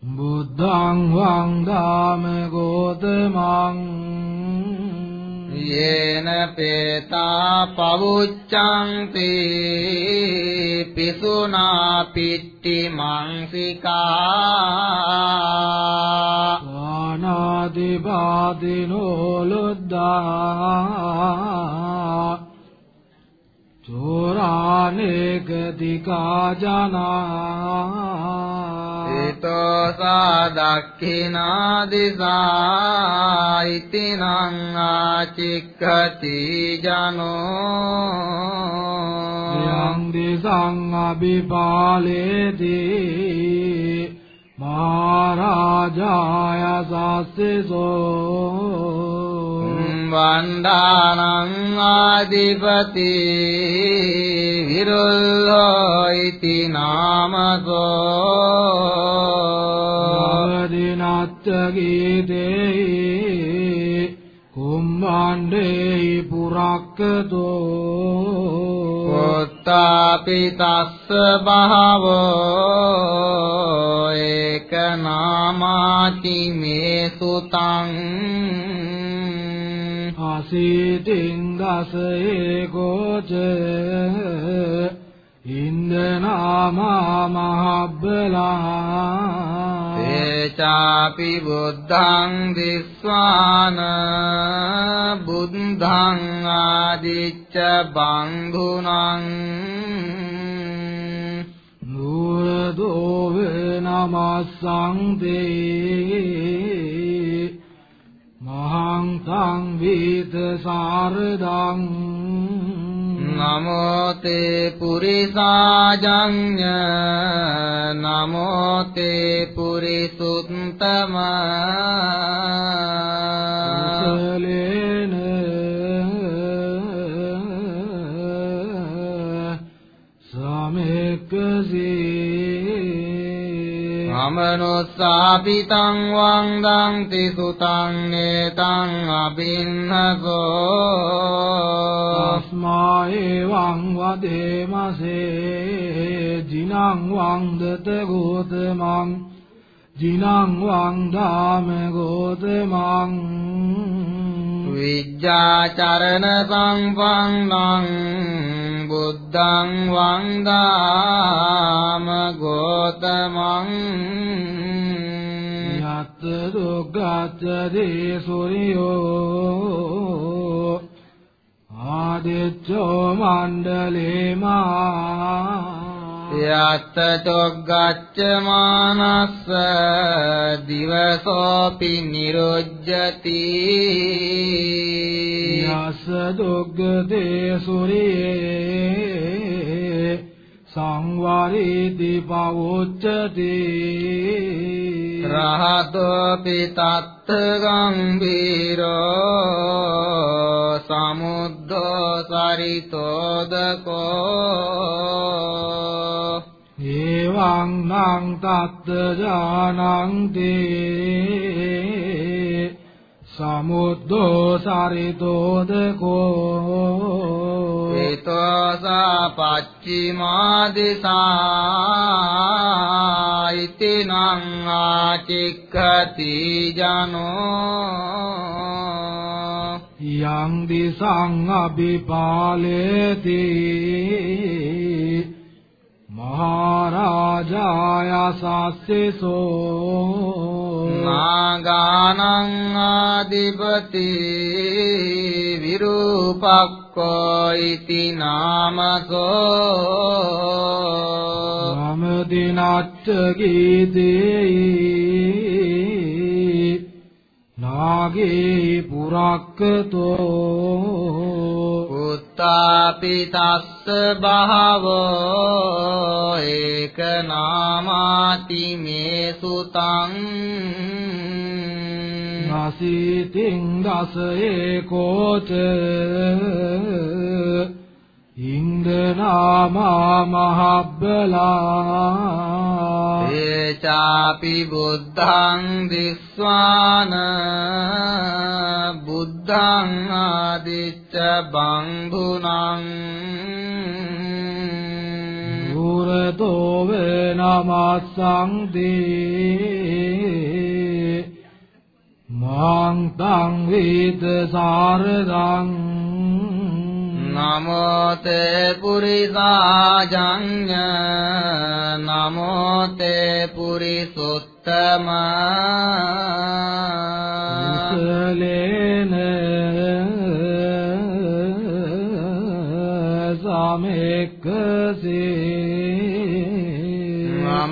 බුද්ධං වන්දාම ගෝතමං යේන පේතා පවුච්ඡන්ති පිසුනා පිට්ටි මංසිකා වානාදිපාදිනෝ ලුද්දා චෝරානේකතිකා ජනා ඊතෝ සාදක්ඛිනා දිසා ඉතිනං ආචික්ඛති ජනෝ යං දිසං අභිපාලේති මහරජාය සස්සසෝ වණ්ඩානං ආදිපති විරුල්ලෝ ඉති නාමසෝ නවදිනත්ත ගීතේ කුම්භණ්ඩේ පුරක්කතෝ කොත්තාපි තස්ස බහවෝ ඒක නාමාති මේ සුතං අසීතින් දස ඒකෝච ඉන්දනාමා මහබ්බලා තේචාපි බුද්ධං දිස්වාන. බුද්ධං ආදිච්ච බන්ධුනං. නුරදෝ නමස්සං දේ මහං තං වීත සාරදං නමෝ තේ පුරිසාජඤ්ඤ නමෝ තේ පුරිසුත්තම අමනුස්සාපිතං වන්දං තිසුතං නේතං අබින්නසෝ තස්මා එවං වදේමසේ ජිනං වන්දත ගෝතමං ජිනං වන්දාම ගෝතමං විජ්ජාචරණ සංපන්නං බුද්ධං වන්දාම ගෝතමං යත් දුක්ඛච්ච දේසුරියෝ ආදිච්චෝ මණ්ඩලේමා යත්ත චොග්ගච්ච මානස්ස දිවසෝපි නිරුජ්ජති යස දුක්ඛදේ සුරියේ සංවරීති පවොච්චති රහතෝපි තත්ත ගම්බීරෝ සමුද්දෝ සරිතෝදකෝ. එවං නං තත්ත ජානන්ති සමුද්දෝ සරිතෝදකෝ ඒතෝසා පච්චිමා දිසා ඉතිනං ආචික්ඛති ජනෝ। යං දිසං අභිපාලේති මහරජාය සස්සසෝ. නාගානං ආදිපති විරූපක්ඛෝ ඉති නාමසෝ. මම දිනච්ච ගීතේ නාගේ පුරක්කතෝ උත්තාපි තස්ස බහවෝ ඒක නාමාති මේ සුතං නසීතින් දස ඒකෝච ඉන්දනාමා මහබ්බලා ඒචාපි බුද්ධං දිස්වාන බුද්ධං ආදිච්ච බන්ධුනං දුරතෝ වේ නමස්සං දේ මාං තං වේද සාරදං නමෝ තේ පුරිසාජඤ්ඤ නමෝ තේ පුරිසුත්තම කුසලේන සමෙක්කසේ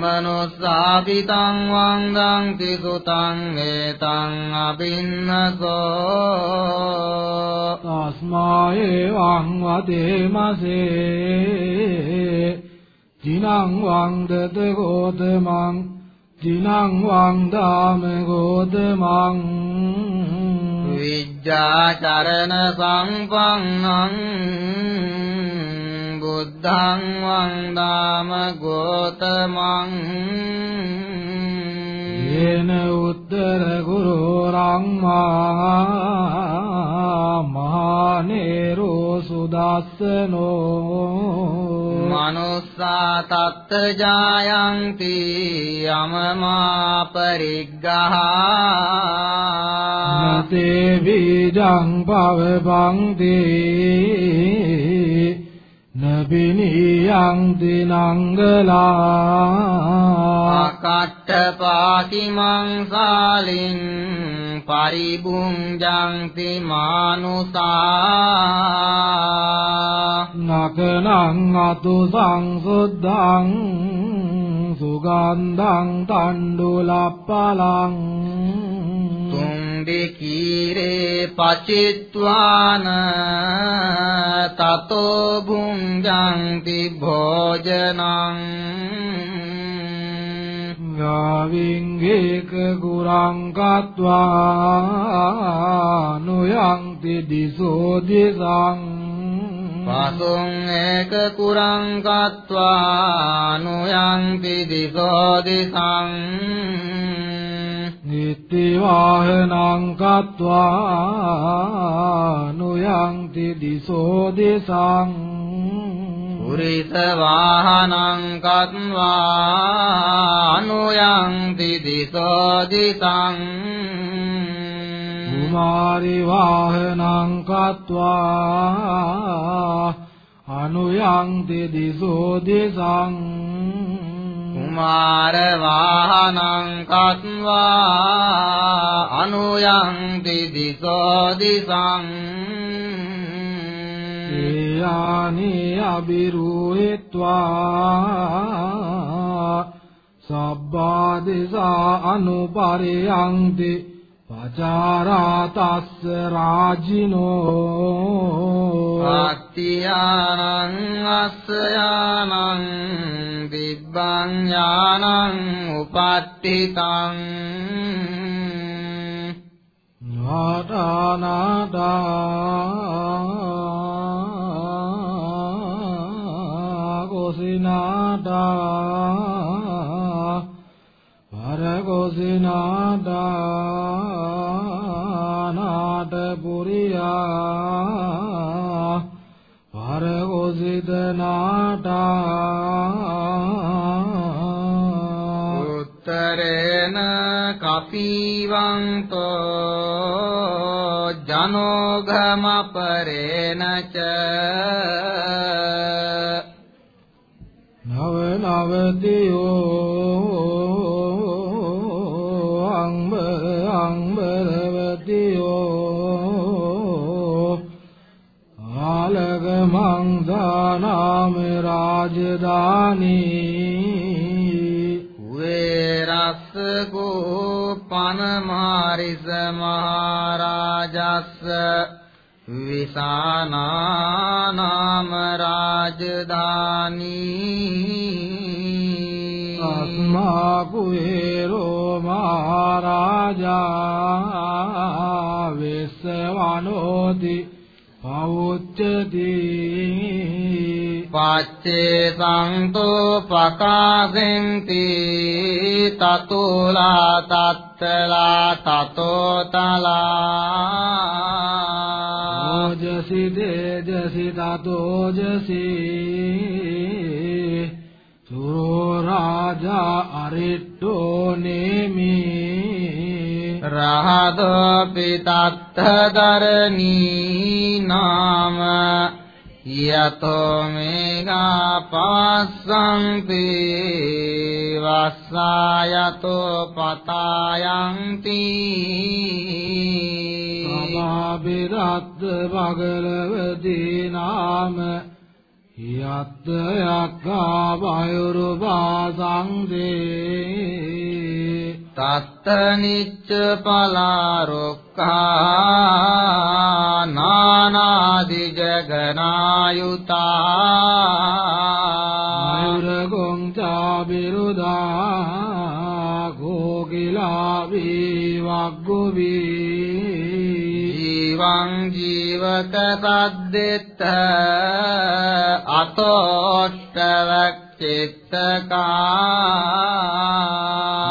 මමනුස්සාපිතං වන්දං තිසුතං ඒතං අබින්නසෝ තස්මා එවං වදේමසේ ජිනං වන්දත ගෝතමං ජිනං වන්දාම ගෝතමං විජ්ජාචරණ සංපන්නං බුද්ධං වන්දාම ගෝතමං යේන උත්තර ගුරු රම්මා මහනේරෝ සුදස්සනෝ මනුස්සා තත්ත ජායන්ති යමමා පරිග්ගහා තේ බීජං පවපංති නබිනියං දිනංගලා අකට්ඨ පාතිමං සාලින් පරිබුංජංති මානුසා නකනං අතු සංසුද්ධං සුගන්ධං තණ්ඩුලප්පලං තුන්දි කීරේ පචිත්වාන තතෝ භුංජන්ති භෝජනං යාවිංගේක කුරං කତ୍වා නුයන්ති දිසෝ දිසං පසුං ඒක කුරං කත්වානුයන්ති දිසෝ දිසං නිත්‍ය වාහනං කත්වානුයන්ති දිසෝ දිසං පුරිස වාහනං කත්වානුයන්ති දිසෝ දිසං කුමාරි වාහනං කତ୍වා අනුයන්ති දිසෝ දිසං කුමාර වාහනං කତ୍වා අනුයන්ති දිසෝ දිසං යානි අබිරුහෙත්වා සබ්බා දිසා අනුපරියන්ති පචාරාතස්ස රාජිනෝ අත්තියානං අස්සයානං දිබ්බං ඥානං උපට්ඨිතං නාටානාටා කොසිනාටා පරකොසිනාටා නාටපුරියා පරකොසිත නාටා උත්තරේන කපීවන්තෝ ජනෝඝමපරේන ච නව නවතියෝ මංදානාම රාජධානී වේරස්ස ගෝපන මාරිස මහරජස්ස විසානානාම රාජධානී අස්මා කුහේරෝ මහරජා වෙස්සවනෝති පවුච්චති පච්චේ සංතෝ පකාසෙන්ති තතුලා තත්තලා තතෝතලා ඕජසි දේජසි තතෝජසි සුරෝ රාජා අරිට්ටෝ නේමි රහදෝපි තත්තදරණී නාම යතෝ මේඝා පවස්සන්ති වස්සායතෝ පතායන්ති සමාබිරත්ත බගලවදී නාම යත්ත යක්ඛා වයුරුපා සංදේ තත්ත නිච්ච පලාරොක්ඛා නානාදි ජගනායුතා මයුරගොං චාබිරුදා කෝකිලා වීවග්ගුවී ජීවං ජීවක සද්දෙත්ත අතෝට්ටවක් චිත්තකා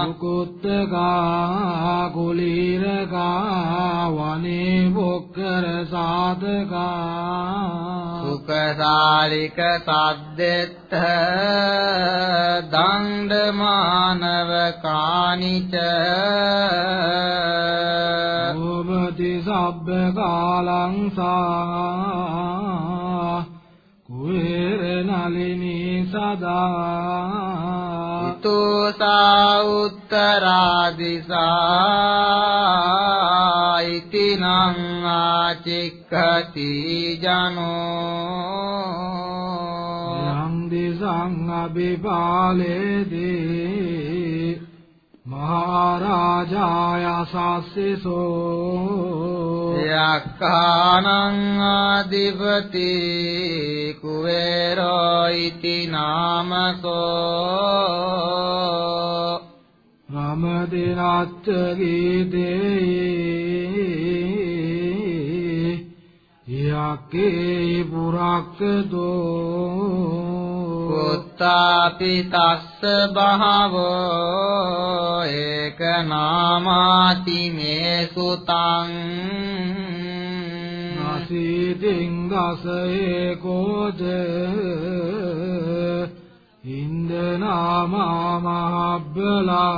මුකුත්තකා කුලීරකා වනේ බොක්කර සාධකා සුඛසාලික සද්දෙත්ත දණ්ඩ මානව කානිච ඕමති සබ්බ කාලං සා කුවේර නලිනී සදා තුසා උත්තරා දිසා ඉතිනං ආචික්ඛති ජනෝ යම් දිසං අබිපාලේදී මහරජාය සස්සිසෝ යක්ඛානං ආදිපති කුවේරෝ ඉති නාමසෝ රමදිනච්ච ගීතේ යකේ පුරක්කදෝ පුත්තාපි තස්ස බහවෝ ඒක නාමාති මේ සුතං නසීතින් දස ඒකෝද ඉන්දනාමා මහබ්බලා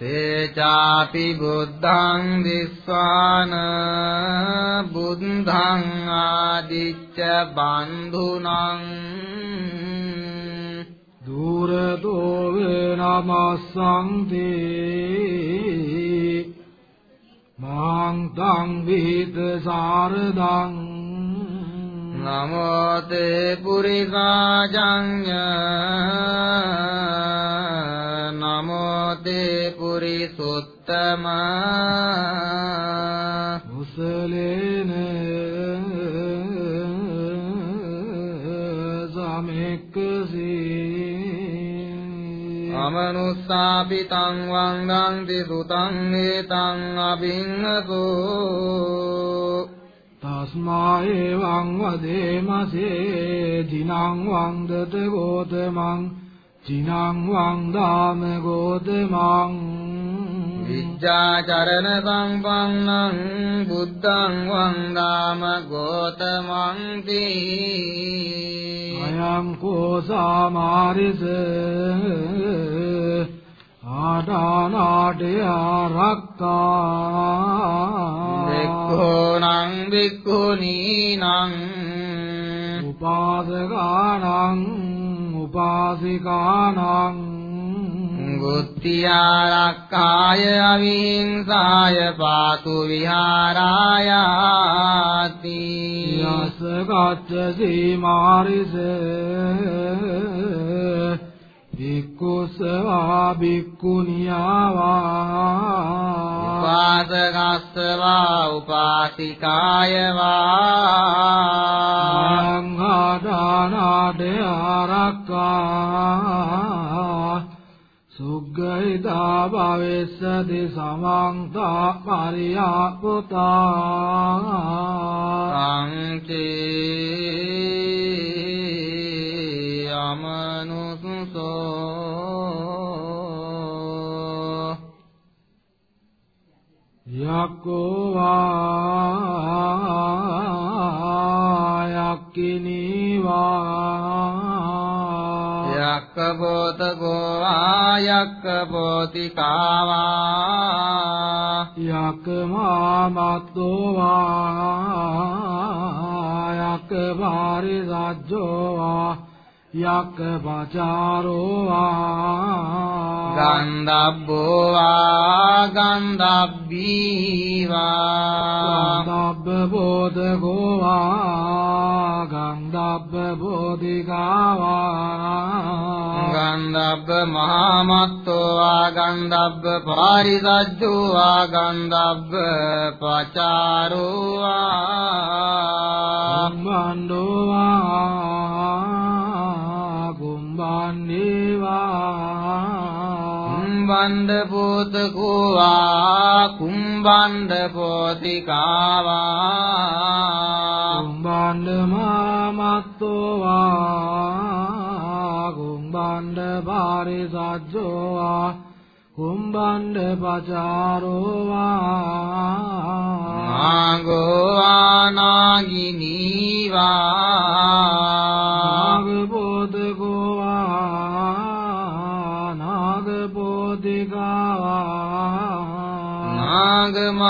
තේචාපි බුද්ධං දිස්වාන බුද්ධං ආදිච්ච බන්ධුනං දුරදෝ නමස්සන්ති මාං තං විත සාරදං නමෝ තේ පුරිසාජඤ්ඤ නමෝ තේ පුරිසුත්තම මුසලේන සමෙක්කසී අමනුස්සාපි තං වන්දන්ති සුතං හේතං අබින්නසෝ තස්මා එවං වදේමසේ දිනං වන්දත ගෝතමං චිනං වන්දාම ගෝතමං විජ්ජාචරණ සම්පන්නං බුද්ධං වන්දාම ගෝතමං තී අයං කෝසාමාරිස ආදානාටය ආරක්කා බික්ඛූනං බික්ඛුනීනං උපාසකානං උපාසිකානං. ගුත්තිආරක්ඛාය අවිහිංසාය පාතු විහාරායාති. යස ගච්ඡසි මාරිස භික්ඛුසවා භික්ඛුනියාවා උපාසකස්සවා උපාසිකාය වා මංඝාදානාදේ ආරක්කා සුග්ගයිතා භවෙස්සති සමන්තා පරියා පුතා සංචේ අමනුසෝ යක්කෝ වා යක්කිනී වා යක්ක පොතකෝ ආයක්ක පොතිකාවා යක මාමත්තෝ වා යක පාරි සජ්ජෝ වා යක පචාරෝ වා ගන්ධබ්බෝ වා ගන්ධබ්බීවා ගන්ධබ්බ බෝධකෝ වා ගන්ධබ්බ බෝධිකාවා ගන්ධබ්බ මහාමත්තෝ වා ගන්ධබ්බ පාරිසජ්ජෝ වා ගන්ධබ්බ පචාරෝ වා කුම්බණ්ඩෝ වා කුම්බණ්ඩේවා කුම්බණ්ඩ පෝතකෝ වා කුම්බණ්ඩ පෝතිකාවා. කුම්බණ්ඩ මාමත්තෝ වා කුම්බණ්ඩ පාරිසජ්ජෝ වා කුම්බණ්ඩ පචාරෝ වා නාගෝ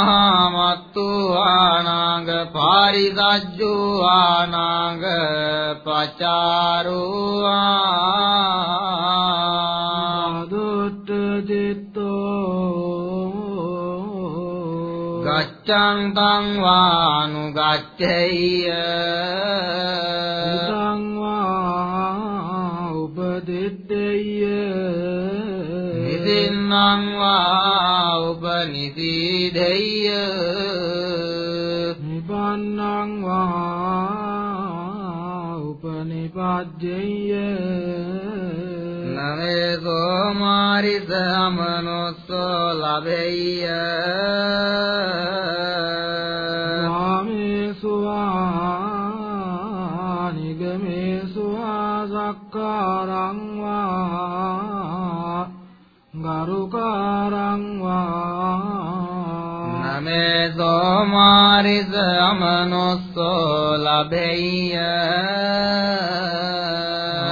නාග මහමත්තු ආනාග පාරිසජ්ජෝ ආනාග පචාරෝ ආ දුට්ට චිත්තෝ ගච්ඡං තං වානුගච්ඡෙය්‍ය ඉතං වා උපදිත්තේය නිදින්නම් වා උපනිදීදෙය්‍ය නිබන්නං වා උපනිපජ්ජේය නමේ සෝමාරිස අමනොස්සෝ ලබෙය්‍ය නාමේසු වා නිගමේසු වා සක්කාරං වා ගරුකාරං නමේ සෝමාරිස අමනොස්සෝ ලබෙය්‍ය.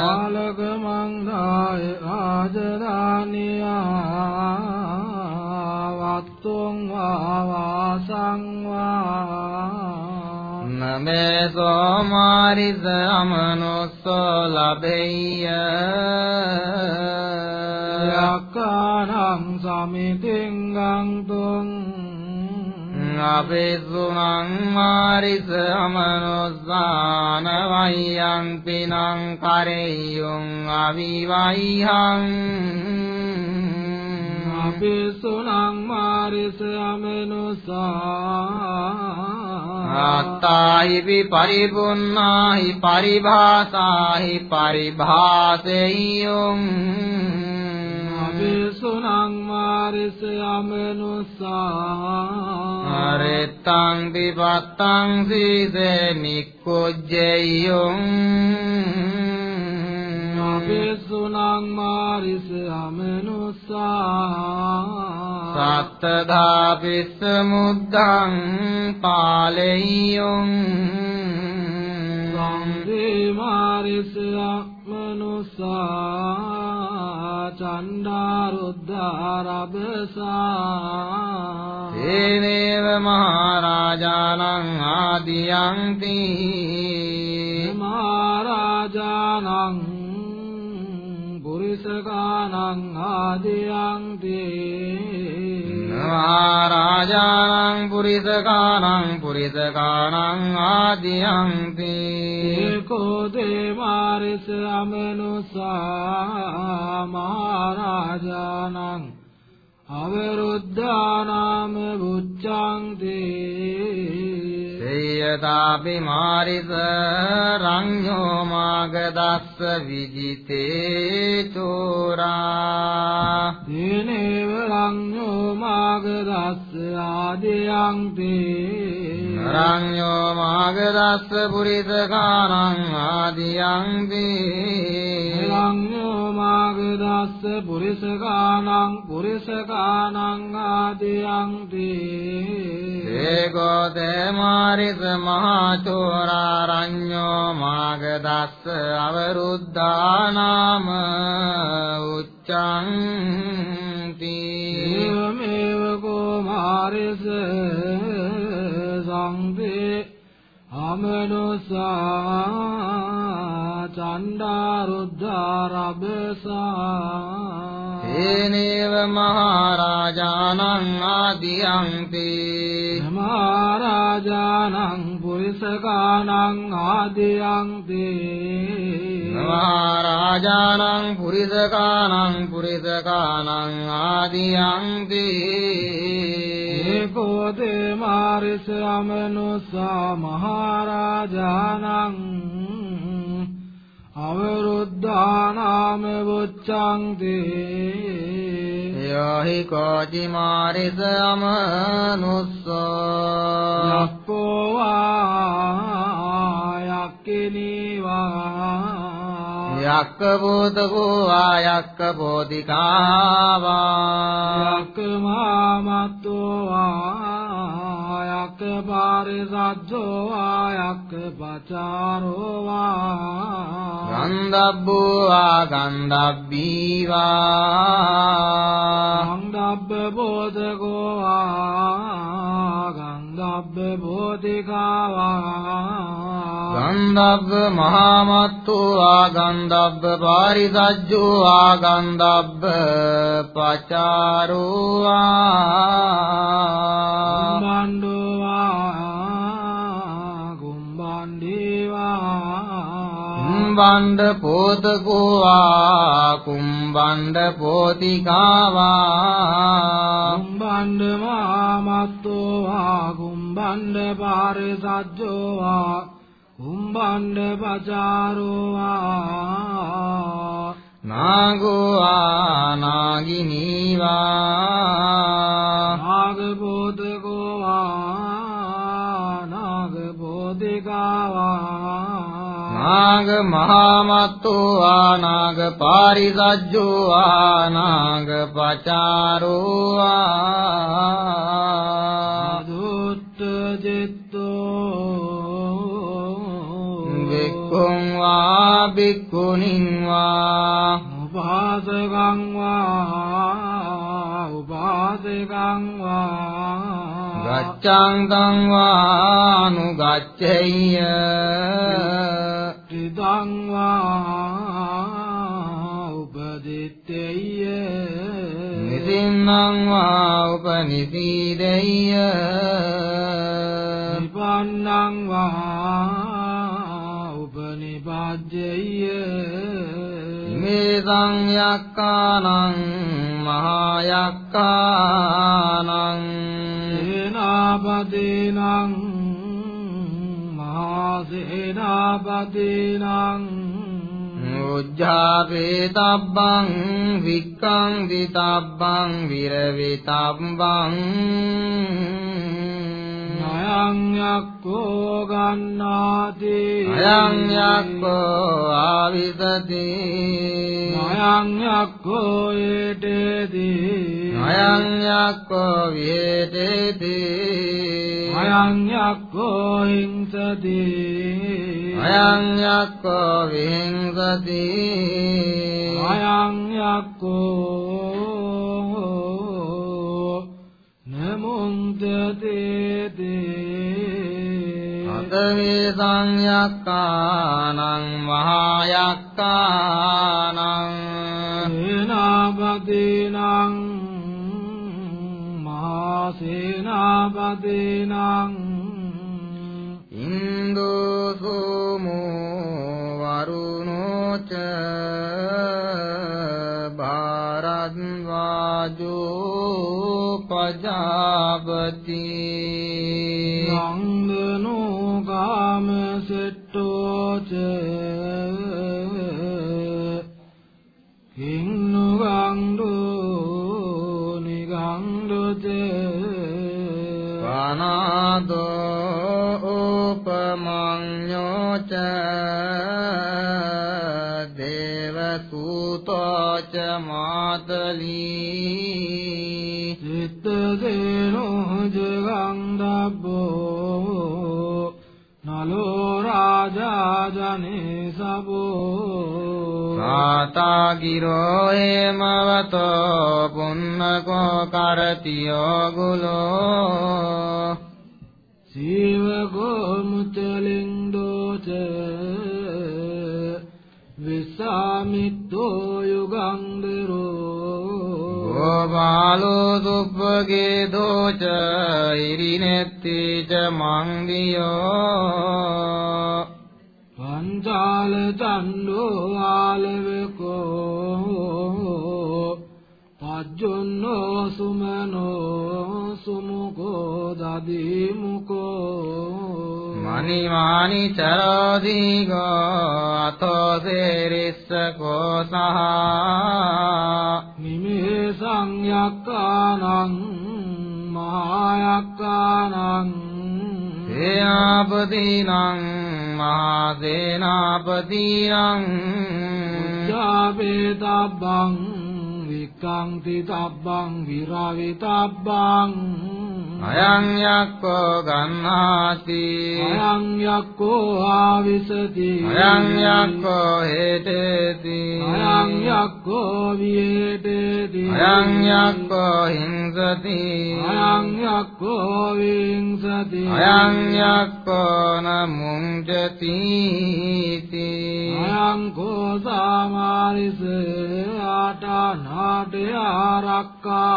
ආලක මංගාය ආජරානියා වත්තුං වාසං වා. නමේ සෝමාරිස අමනොස්සෝ ලබෙය්‍ය. යක්කානං සමිතිංගං තුං අපිසුනං මාරිස අමනොස්සාන වයං පිනං කරෙය්‍යුං අවිවයිහං. අපිසුනං මාරිස අමනුසා අත්තාහිපි පරිපුන්නාහි පරිභාසාහි පරිභාසෙය්‍යුං අපිසුනං මාරිස අමනුසා। අරෙත්තං විපත්තං සීසේ නික්කොජ්ජෙය්‍යුං අපිසුනං මාරිස අමනුසා। සත්තධාපිස්ස මුද්ධං පාලෙය්‍යුං සංදේ මාරිස අමනුසා චණ්ඩාරුද්ධාරබසා තේනේව මහරජාණං ආදියන්ති. මහරජාණං පුරිසකානං ආදියන්ති මහරජාණං පුරිසකානං පුරිසකානං ආදියන්ති ඒකෝ දේමාරිස අමනුසා මහරජාණං අවරුද්ධානාම බුච්ඡන්ති සේයතාපි මාරිස රඤ්ඤෝ මාගදස්ස විජිතේ චෝරා තේනේව රඤ්ඤෝ මාගදස්ස ආදියන්ති රඤ්ඤෝ මාගදස්ස පුරිසකානං ආදියන්ති රඤ්ඤෝ මාගදස්ස පුරිසකානං පුරිසකානං ආදියන්ති ඒකෝ තේ මාරිස මහා චෝරා රඤ්ඤෝ මාගදස්ස අවරුද්ධානාම උච්චන්ති ඒවමේව කෝ මාරිස සංවේ අමනුසා චණ්ඩාරුද්ධාරබසා තේනේව මහරජාණං ආදියන්ති මහරජාණං පුරිසකානං ආදියන්ති මහරජාණං පුරිසකානං පුරිසකානං ආදියන්ති ඒකෝ තේ මාරිස අමනුසා මහරජාණං අවරුද්ධානාම වොච්ඡන්ති යෝහි කෝචි මාරිස අමනුස්සෝ යක්කෝ බෝධකෝ ආයක්ක බෝධිකාවා යක්ක මාමත්තෝ ආයක්ක පාරිසජ්ජෝ ආයක්ක පචාරෝ වා ගන්ධබ්බෝ ආ ගන්ධබ්බීවා ගන්ධබ්බ ගන්ධබ්බ බෝධිකාවා ගන්ධබ්බ මහාමත්තු ආගන්ධබ්බ පාරිසජ්ජෝ ආගන්ධබ්බ පචාරෝ ආ කුම්බණ්ඩවා කුම්බණ්ඩේවා කුම්බණ්ඩ පෝතකෝ ආ කුම්බණ්ඩ පෝතිකාවා කුම්බණ්ඩ මාමත්තෝ වා කුම්බණ්ඩ පාරිසජ්ජෝ වා කුම්බණ්ඩ පචාරෝ වා නාගෝ ආ නාගිනීවා. නාගබෝධකෝ වා නාගබෝධිකාවා. නාග මහාමත්තු ආනාග පාරිසජ්ජෝ ආනාග පචාරෝ ජිත්තෝ වික්ඛුං වා වික්ඛුනින් වා උපාසකං වා උපාසකං වා ගච්ඡාන්තං වානුගච්ඡෙය්‍ය ත්‍රිදං වා උපදිත්තේය නිසින්නං වා උපනිසීදෙය්‍ය නිපන්නං වා උපනිපජ්ජේය මේ සංයක්කානං මහායක්කානං සේනාපදීනං මහා සේනාපදීනං උජ්ජාපේතබ්බං වික්ඛං දිතබ්බං විරවිතබ්බං අයං යක්ඛෝ ගන්නාති. අයං යක්ඛෝ ආවිසති. අයං යක්ඛෝ යේතේති. අයං යක්ඛෝ වේතේති අයං යක්ඛෝ හිංසති. අයං යක්ඛෝ විහිංසති. අයං යක්ඛෝ නමුන්තතේති අතවේ සංයක්කානං මහායක්කානං සේනාපදීනං මහා සේනාපදීනං ඉන්දෝසෝමෝ වරුණෝච භාරද්වාජෝ පජාපති නන්දනෝ කාම සෙට්ටෝච හින්නුගංඩෝ නිගංඩොච වනාදෝ උපමඤ්ඤෝච දේවසූතෝච මාතලී රාජා ජනේ සබෝ සාතා ගිරෝ හේමවතෝ පුන්නකෝ කරතියෝ ගුලෝ සීවකෝ මුචලින්දෝච විසාමිත්තෝ යුගන්දරෝ ගෝපාලෝ සුප්පගේ දෝච ඉරිනෙත්ති ච මංගියෝ පංචාල චණ්ඩෝ ආලවකෝ පජ්ජොන්නෝ සුමනෝ සුමුකෝ දදීමුකෝ මනිමානි චරෝදීගෝ අතෝ සේරිස්සකෝ සහ නිමේ සංයක්කානං මහායක්කානං සේනාපතිනං මහා සේනාපතිනං විලාපේතබ්බං වික්ඛන්ති තබ්බං විරවිතබ්බං අයං යක්ඛෝ ගන්නාති අයං යක්ඛෝ ආවිසති අයං යක්ඛෝ හේතේති අයං යක්ඛෝ විහෙතේති අයං යක්ඛෝ හිංසති අයං යක්ඛෝ විංසති අයං යක්ඛෝ නමුංජති අයං කෝ සාමාරිස ආටානාටය ආරක්කා?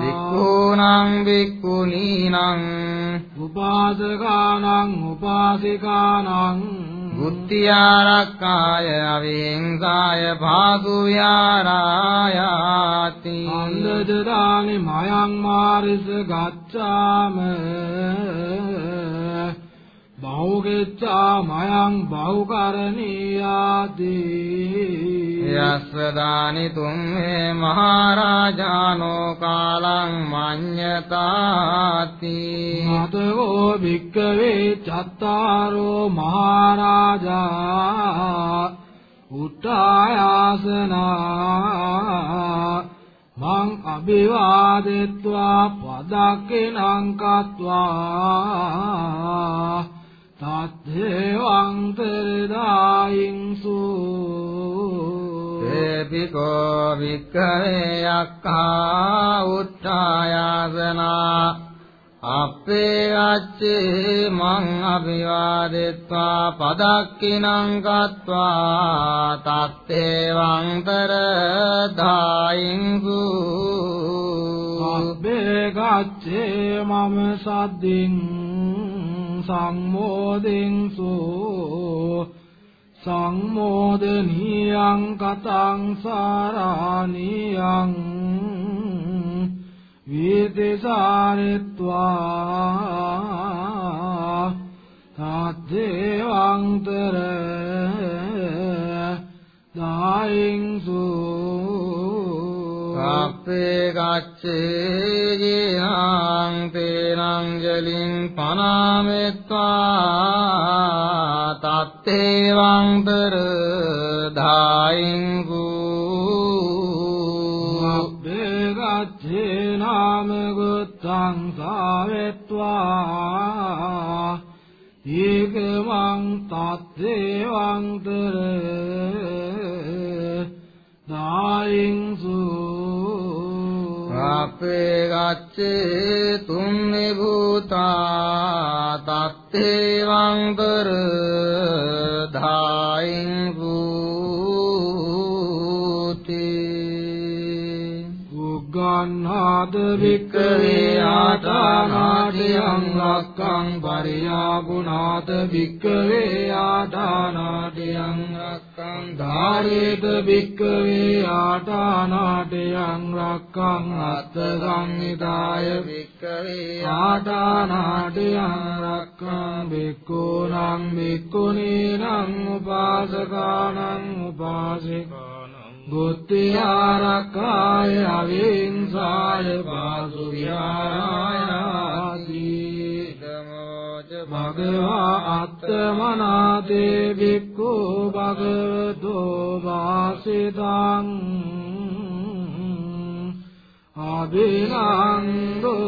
වික්ඛූනං භික්ඛුනීනං උපාසකානං උපාසිකානං බුද්ධියාරක්කාය අවිහිංසාය භාසු විහාරායාති අන්දජදානි මයං මාරිස ගච්ඡාම බහුගෙච්ඡා මයං බහුකරණීයාති යස්ස දානි තුම්මේ මහරජානෝ කාලං මඤ්ඤතාති. මතකෝ භික්කවේ චත්තාරෝ මහරජා. උත්තායාසනා. මං අභිවාදෙත්වා පදක්කෙනං කତ୍වා තත්තේවං තරදායින්සු තේපිකෝ වික්ඛවේ යක්ඛා උත්ථායාසනා අපේ අච්චේ මං අභිවාදෙත්වා පදක්කිනං කତ୍වා තත්තේවං තරදායින්සු අබ්බේ ගච්ඡේ මම සද්දින් සම්මෝදෙන්සු සංමෝදනියං කතං සාරානියං වීතිසාරිත්වා තත්තේවංතර දායින්සු අපේ ගච්ඡේ ජීහං තේනං ජලින් පනාමෙත්වා තත්තේවංතර ධායින්ගු අබ්බේ ගච්ඡේ නාම ගුත්තං සාවෙත්වා ඊකමං තත්තේවංතර දායින්සු අපේ ගච්ඡේ තුම්මේ භූතා තත්තේවංතර ධායින්ගු උග්ගන්නාද වික්කවේ ආදානාටියං රක්කං පරියාගුණාත වික්කවේ ආදානාටියං රක්කං ධාරේත වික්කවේ ආදානාටියං රක්කං අත්ථ සංනිදාය වික්කවේ ආදානාටියං රක්කං බික්ඛූනං බික්ඛුනීනං උපාසකානං උපාසිකානං බුද්ධිආරක්ඛාය අවිංසාය පාසු විහාරායාති භගවා අත්තමනාතේ වික්ඛු භගවතෝ වාසිතං අබිනන්දෝ